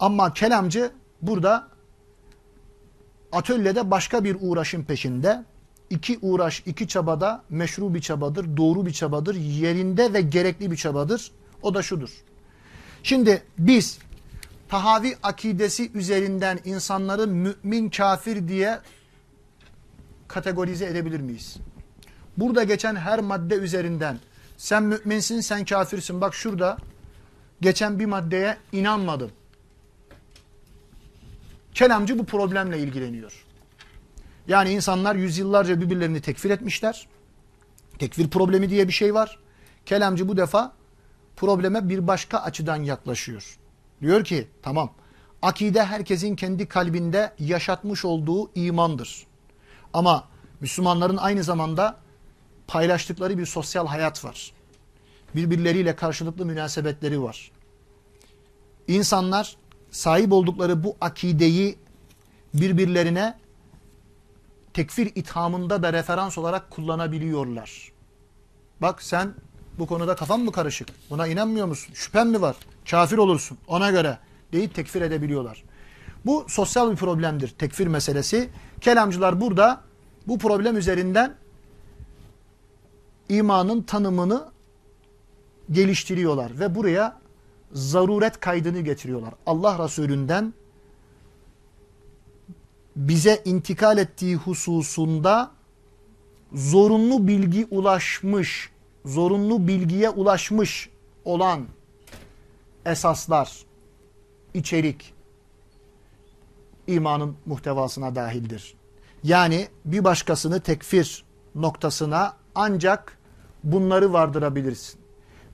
Ama kelamcı burada atölyede başka bir uğraşın peşinde. İki uğraş, iki çabada meşru bir çabadır, doğru bir çabadır, yerinde ve gerekli bir çabadır. O da şudur. Şimdi biz tahavi akidesi üzerinden insanları mümin kafir diye kategorize edebilir miyiz? Burada geçen her madde üzerinden sen müminsin sen kafirsin bak şurada geçen bir maddeye inanmadım. Kelamcı bu problemle ilgileniyor. Yani insanlar yüzyıllarca birbirlerini tekfir etmişler. Tekfir problemi diye bir şey var. Kelamcı bu defa probleme bir başka açıdan yaklaşıyor. Diyor ki tamam akide herkesin kendi kalbinde yaşatmış olduğu imandır. Ama Müslümanların aynı zamanda paylaştıkları bir sosyal hayat var. Birbirleriyle karşılıklı münasebetleri var. İnsanlar sahip oldukları bu akideyi birbirlerine tekfir ithamında da referans olarak kullanabiliyorlar. Bak sen bu konuda kafan mı karışık? Buna inanmıyor musun? Şüphen mi var? Kafir olursun ona göre deyip tekfir edebiliyorlar. Bu sosyal bir problemdir tekfir meselesi. Kelamcılar burada bu problem üzerinden imanın tanımını geliştiriyorlar ve buraya zaruret kaydını getiriyorlar. Allah Resulünden bize intikal ettiği hususunda zorunlu bilgi ulaşmış, zorunlu bilgiye ulaşmış olan esaslar, içerik imanın muhtevasına dahildir. Yani bir başkasını tekfir noktasına ancak bunları vardırabilirsin.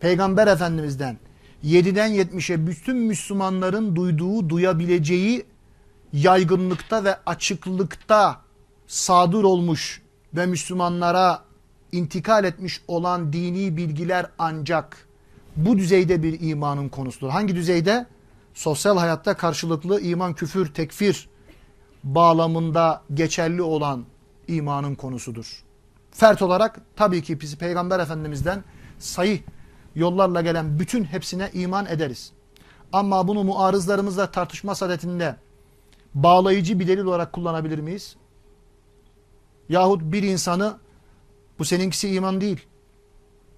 Peygamber Efendimiz'den 7'den 70'e bütün Müslümanların duyduğu, duyabileceği yaygınlıkta ve açıklıkta sadır olmuş ve Müslümanlara intikal etmiş olan dini bilgiler ancak bu düzeyde bir imanın konusudur. Hangi düzeyde? Sosyal hayatta karşılıklı iman, küfür, tekfir bağlamında geçerli olan imanın konusudur. Fert olarak tabii ki biz Peygamber Efendimiz'den sayı yollarla gelen bütün hepsine iman ederiz. Ama bunu muarızlarımızla tartışma sadetinde bağlayıcı bir delil olarak kullanabilir miyiz? Yahut bir insanı bu seninkisi iman değil.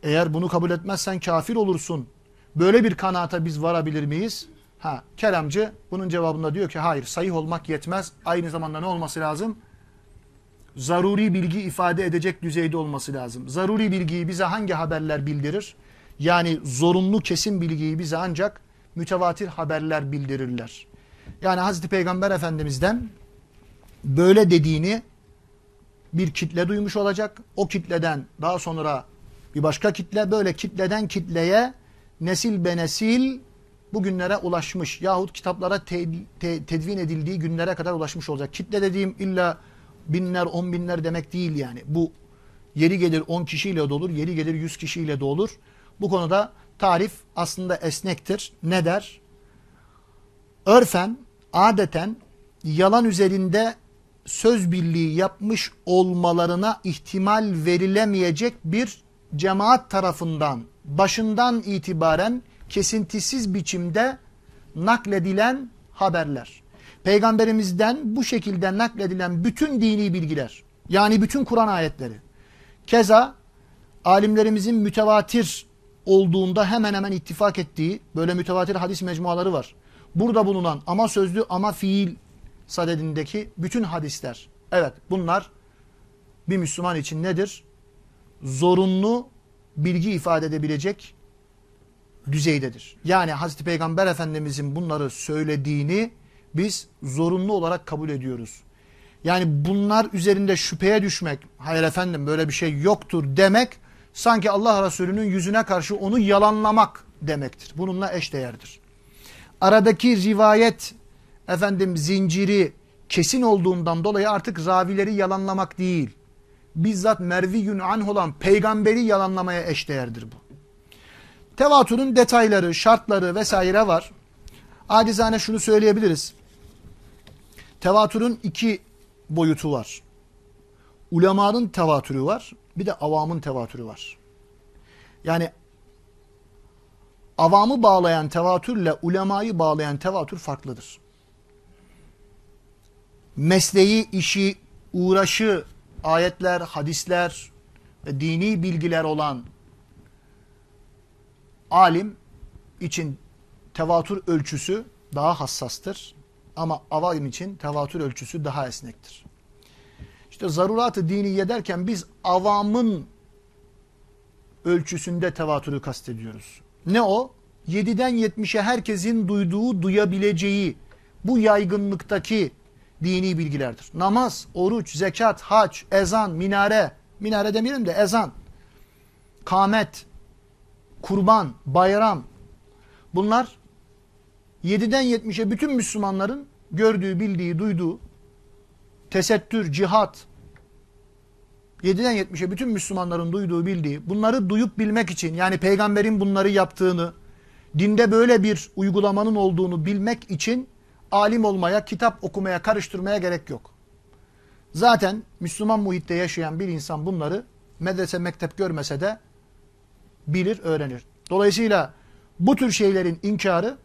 Eğer bunu kabul etmezsen kafir olursun. Böyle bir kanaata biz varabilir miyiz? Ha, kelamcı bunun cevabında diyor ki hayır sayih olmak yetmez. Aynı zamanda ne olması lazım? Zaruri bilgi ifade edecek düzeyde olması lazım. Zaruri bilgiyi bize hangi haberler bildirir? Yani zorunlu kesin bilgiyi bize ancak mütevatir haberler bildirirler. Yani Hazreti Peygamber Efendimiz'den böyle dediğini bir kitle duymuş olacak. O kitleden daha sonra bir başka kitle böyle kitleden kitleye nesil be nesil bugünlere ulaşmış yahut kitaplara te, te, tedvin edildiği günlere kadar ulaşmış olacak. Kitle dediğim illa binler on binler demek değil yani. Bu yeri gelir on kişiyle de olur, yeri gelir yüz kişiyle de olur. Bu konuda tarif aslında esnektir. Ne der? Örfen, adeten yalan üzerinde söz birliği yapmış olmalarına ihtimal verilemeyecek bir cemaat tarafından başından itibaren kesintisiz biçimde nakledilen haberler. Peygamberimizden bu şekilde nakledilen bütün dini bilgiler yani bütün Kur'an ayetleri keza alimlerimizin mütevatir olduğunda hemen hemen ittifak ettiği böyle mütevatir hadis mecmuaları var. Burada bulunan ama sözlü ama fiil sadedindeki bütün hadisler. Evet bunlar bir Müslüman için nedir? Zorunlu bilgi ifade edebilecek düzeydedir. Yani Hazreti Peygamber Efendimizin bunları söylediğini biz zorunlu olarak kabul ediyoruz. Yani bunlar üzerinde şüpheye düşmek, hayır efendim böyle bir şey yoktur demek sanki Allah Resulü'nün yüzüne karşı onu yalanlamak demektir. Bununla eşdeğerdir. Aradaki rivayet efendim zinciri kesin olduğundan dolayı artık ravileri yalanlamak değil. Bizzat merviyün anh olan peygamberi yalanlamaya eşdeğerdir bu. Tevatürün detayları, şartları vesaire var. Acizane şunu söyleyebiliriz. Tevatürün iki boyutu var. Ulemanın tevatürü var, bir de avamın tevatürü var. Yani avamı bağlayan tevatürle ulemayı bağlayan tevatür farklıdır. Mesleği, işi, uğraşı, ayetler, hadisler ve dini bilgiler olan alim için tevatür ölçüsü daha hassastır. Ama avam için tevatür ölçüsü daha esnektir. İşte zarurat-ı diniye derken biz avamın ölçüsünde tevatürü kastediyoruz. Ne o? 7'den 70'e herkesin duyduğu, duyabileceği bu yaygınlıktaki dini bilgilerdir. Namaz, oruç, zekat, hac, ezan, minare, minare demeyelim de ezan, kamet, kurban, bayram bunlar 7'den 70'e bütün Müslümanların gördüğü, bildiği, duyduğu tesettür, cihat 7'den 70'e bütün Müslümanların duyduğu, bildiği bunları duyup bilmek için yani peygamberin bunları yaptığını dinde böyle bir uygulamanın olduğunu bilmek için alim olmaya, kitap okumaya, karıştırmaya gerek yok. Zaten Müslüman muhitte yaşayan bir insan bunları medrese, mektep görmese de bilir, öğrenir. Dolayısıyla bu tür şeylerin inkarı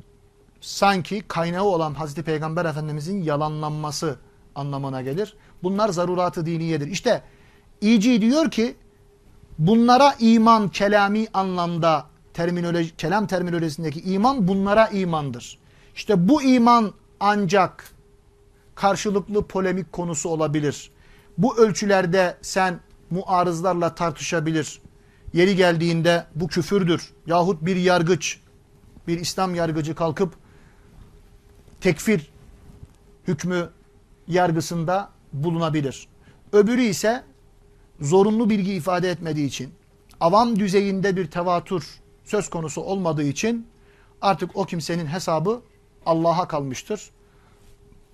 sanki kaynağı olan Hazreti Peygamber Efendimizin yalanlanması anlamına gelir. Bunlar zaruratı diniyedir. İşte İci diyor ki bunlara iman kelami anlamda terminoloji, kelam terminolojisindeki iman bunlara imandır. İşte bu iman ancak karşılıklı polemik konusu olabilir. Bu ölçülerde sen muarızlarla tartışabilir. Yeri geldiğinde bu küfürdür. Yahut bir yargıç, bir İslam yargıcı kalkıp tekfir hükmü yargısında bulunabilir. Öbürü ise zorunlu bilgi ifade etmediği için, avam düzeyinde bir tevatür söz konusu olmadığı için artık o kimsenin hesabı Allah'a kalmıştır.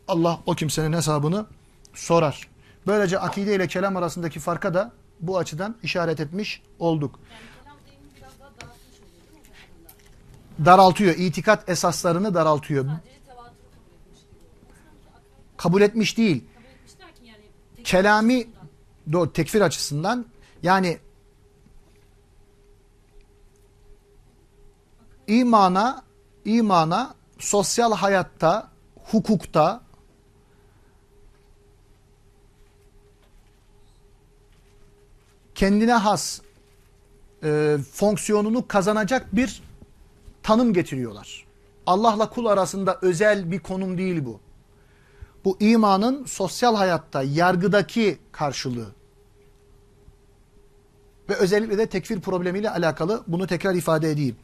Allah o kimsenin hesabını sorar. Böylece akide ile kelam arasındaki farka da bu açıdan işaret etmiş olduk. daraltıyor. İtikat esaslarını daraltıyor. Kabul etmiş değil. Kelami doğru, tekfir açısından yani imana imana sosyal hayatta, hukukta kendine has e, fonksiyonunu kazanacak bir tanım getiriyorlar. Allah'la kul arasında özel bir konum değil bu. Bu imanın sosyal hayatta, yargıdaki karşılığı. Ve özellikle de tekfir problemiyle alakalı bunu tekrar ifade edeyim.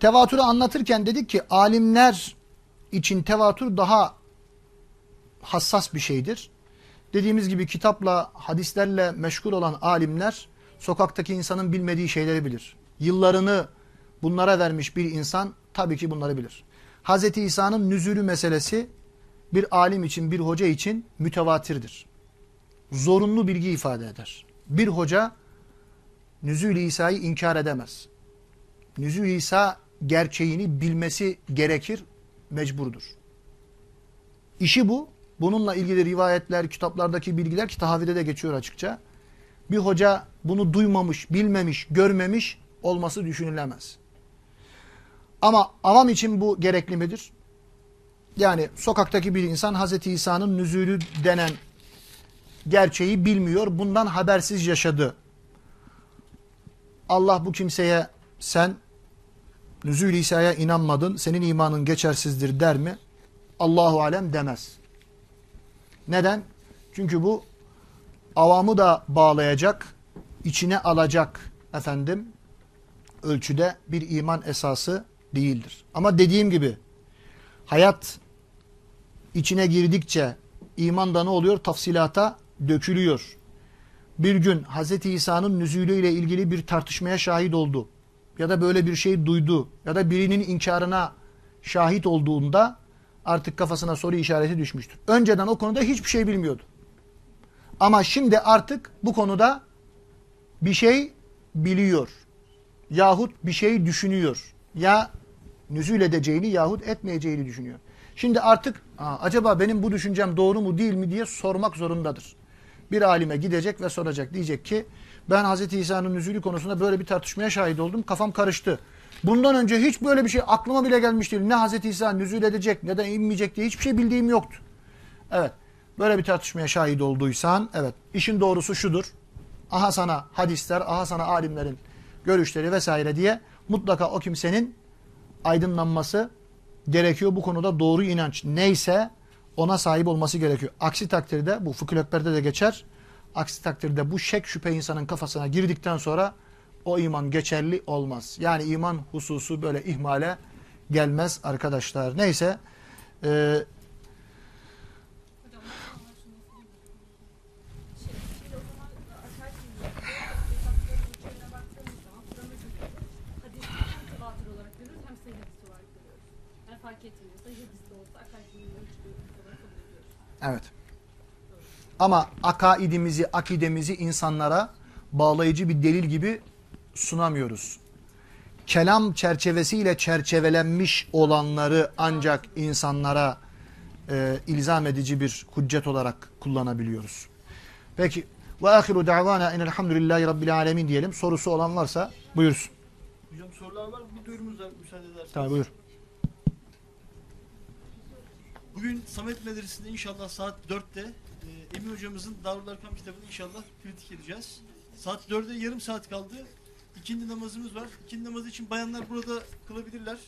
Tevatürü anlatırken dedik ki alimler için tevatür daha hassas bir şeydir. Dediğimiz gibi kitapla, hadislerle meşgul olan alimler sokaktaki insanın bilmediği şeyleri bilir. Yıllarını bunlara vermiş bir insan tabii ki bunları bilir. Hz. İsa'nın nüzülü meselesi bir alim için, bir hoca için mütevatirdir. Zorunlu bilgi ifade eder. Bir hoca Nüzül İsa'yı inkar edemez. Nüzül İsa gerçeğini bilmesi gerekir, mecburdur. İşi bu. bununla ilgili rivayetler, kitaplardaki bilgiler ki tahavide de geçiyor açıkça. Bir hoca bunu duymamış, bilmemiş, görmemiş olması düşünülemez. Ama avam için bu gerekli midir? Yani sokaktaki bir insan Hz. İsa'nın nüzulü denen gerçeği bilmiyor. Bundan habersiz yaşadı. Allah bu kimseye sen nüzul İsa'ya inanmadın, senin imanın geçersizdir der mi? Allahu alem demez. Neden? Çünkü bu avamı da bağlayacak, içine alacak efendim ölçüde bir iman esası değildir. Ama dediğim gibi hayat içine girdikçe imanda ne oluyor? Tafsilata dökülüyor. Bir gün Hz. İsa'nın nüzulü ile ilgili bir tartışmaya şahit oldu. Ya da böyle bir şey duydu. Ya da birinin inkarına şahit olduğunda artık kafasına soru işareti düşmüştür. Önceden o konuda hiçbir şey bilmiyordu. Ama şimdi artık bu konuda bir şey biliyor. Yahut bir şey düşünüyor. Ya nüzul edeceğini yahut etmeyeceğini düşünüyor. Şimdi artık acaba benim bu düşüncem doğru mu değil mi diye sormak zorundadır. Bir alime gidecek ve soracak. Diyecek ki ben Hz. İsa'nın nüzulü konusunda böyle bir tartışmaya şahit oldum. Kafam karıştı. Bundan önce hiç böyle bir şey aklıma bile gelmiş değil. Ne Hz. İsa nüzul edecek ne de inmeyecek diye hiçbir şey bildiğim yoktu. Evet. Böyle bir tartışmaya şahit olduysan evet işin doğrusu şudur. Aha sana hadisler, aha sana alimlerin görüşleri vesaire diye mutlaka o kimsenin aydınlanması gerekiyor. Bu konuda doğru inanç neyse ona sahip olması gerekiyor. Aksi takdirde bu fıkıh ekberde de geçer. Aksi takdirde bu şek şüphe insanın kafasına girdikten sonra o iman geçerli olmaz. Yani iman hususu böyle ihmale gelmez arkadaşlar. Neyse. E, Evet. Ama akaidimizi, akidemizi insanlara bağlayıcı bir delil gibi sunamıyoruz. Kelam çerçevesiyle çerçevelenmiş olanları ancak insanlara e, ilzam edici bir hüccet olarak kullanabiliyoruz. Peki ve ahiru davana enelhamdülillahi rabbil alemin diyelim. Sorusu olan varsa buyursun. Hocam sorular var. Bir duyurumuz var müsaade ederseniz. Tabii buyur. Bugün Samet Medresesi'nde inşallah saat 4'te e, Emin hocamızın Darul Erkam kitabını inşallah kritik edeceğiz. Saat 4'e yarım saat kaldı. İkindi namazımız var. İkindi namazı için bayanlar burada kılabilirler.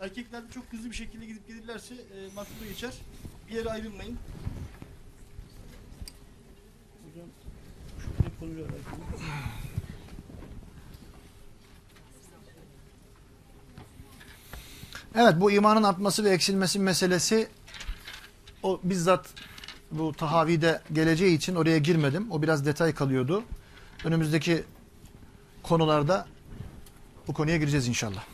Erkekler de çok hızlı bir şekilde gidip gelirlerse e, makbule geçer. Bir yere ayrılmayın. Hocam şu konuyla alakalı. Evet bu imanın artması ve eksilmesi meselesi o bizzat bu tahavide geleceği için oraya girmedim. O biraz detay kalıyordu. Önümüzdeki konularda bu konuya gireceğiz inşallah.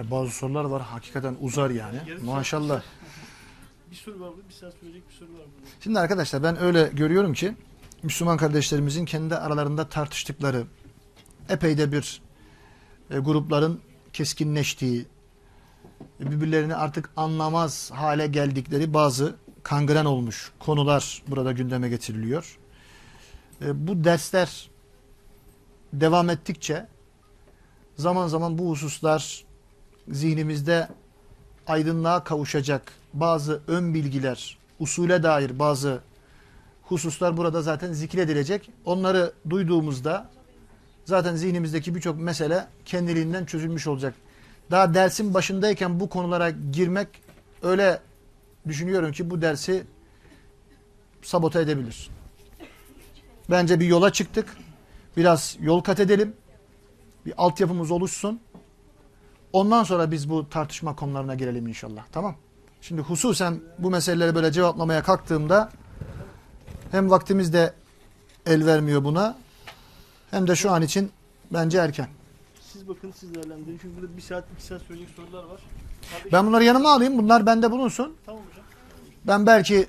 E, bazı sorular var hakikaten uzar yani. Yarım Maşallah. Bir soru var burada. Bir saat sürecek bir soru var burada. Şimdi arkadaşlar ben öyle görüyorum ki Müslüman kardeşlerimizin kendi aralarında tartıştıkları epey de bir e, grupların keskinleştiği birbirlerini artık anlamaz hale geldikleri bazı kangren olmuş konular burada gündeme getiriliyor. E, bu dersler devam ettikçe zaman zaman bu hususlar zihnimizde aydınlığa kavuşacak bazı ön bilgiler, usule dair bazı hususlar burada zaten zikredilecek. Onları duyduğumuzda zaten zihnimizdeki birçok mesele kendiliğinden çözülmüş olacak. Daha dersin başındayken bu konulara girmek öyle düşünüyorum ki bu dersi sabote edebilir. Bence bir yola çıktık. Biraz yol kat edelim. Bir altyapımız oluşsun. Ondan sonra biz bu tartışma konularına girelim inşallah. Tamam. Şimdi hususen bu meseleleri böyle cevaplamaya kalktığımda hem vaktimiz de el vermiyor buna hem de şu an için bence erken. Siz bakın siz değerlendirin. Çünkü burada bir saat iki saat sürecek sorular var. Ben bunları yanıma alayım. Bunlar bende bulunsun. Tamam hocam. Ben belki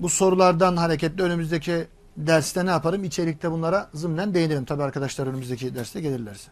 bu sorulardan hareketle önümüzdeki derste ne yaparım? İçerikte bunlara zımnen değinirim. Tabii arkadaşlar önümüzdeki derste gelirlerse.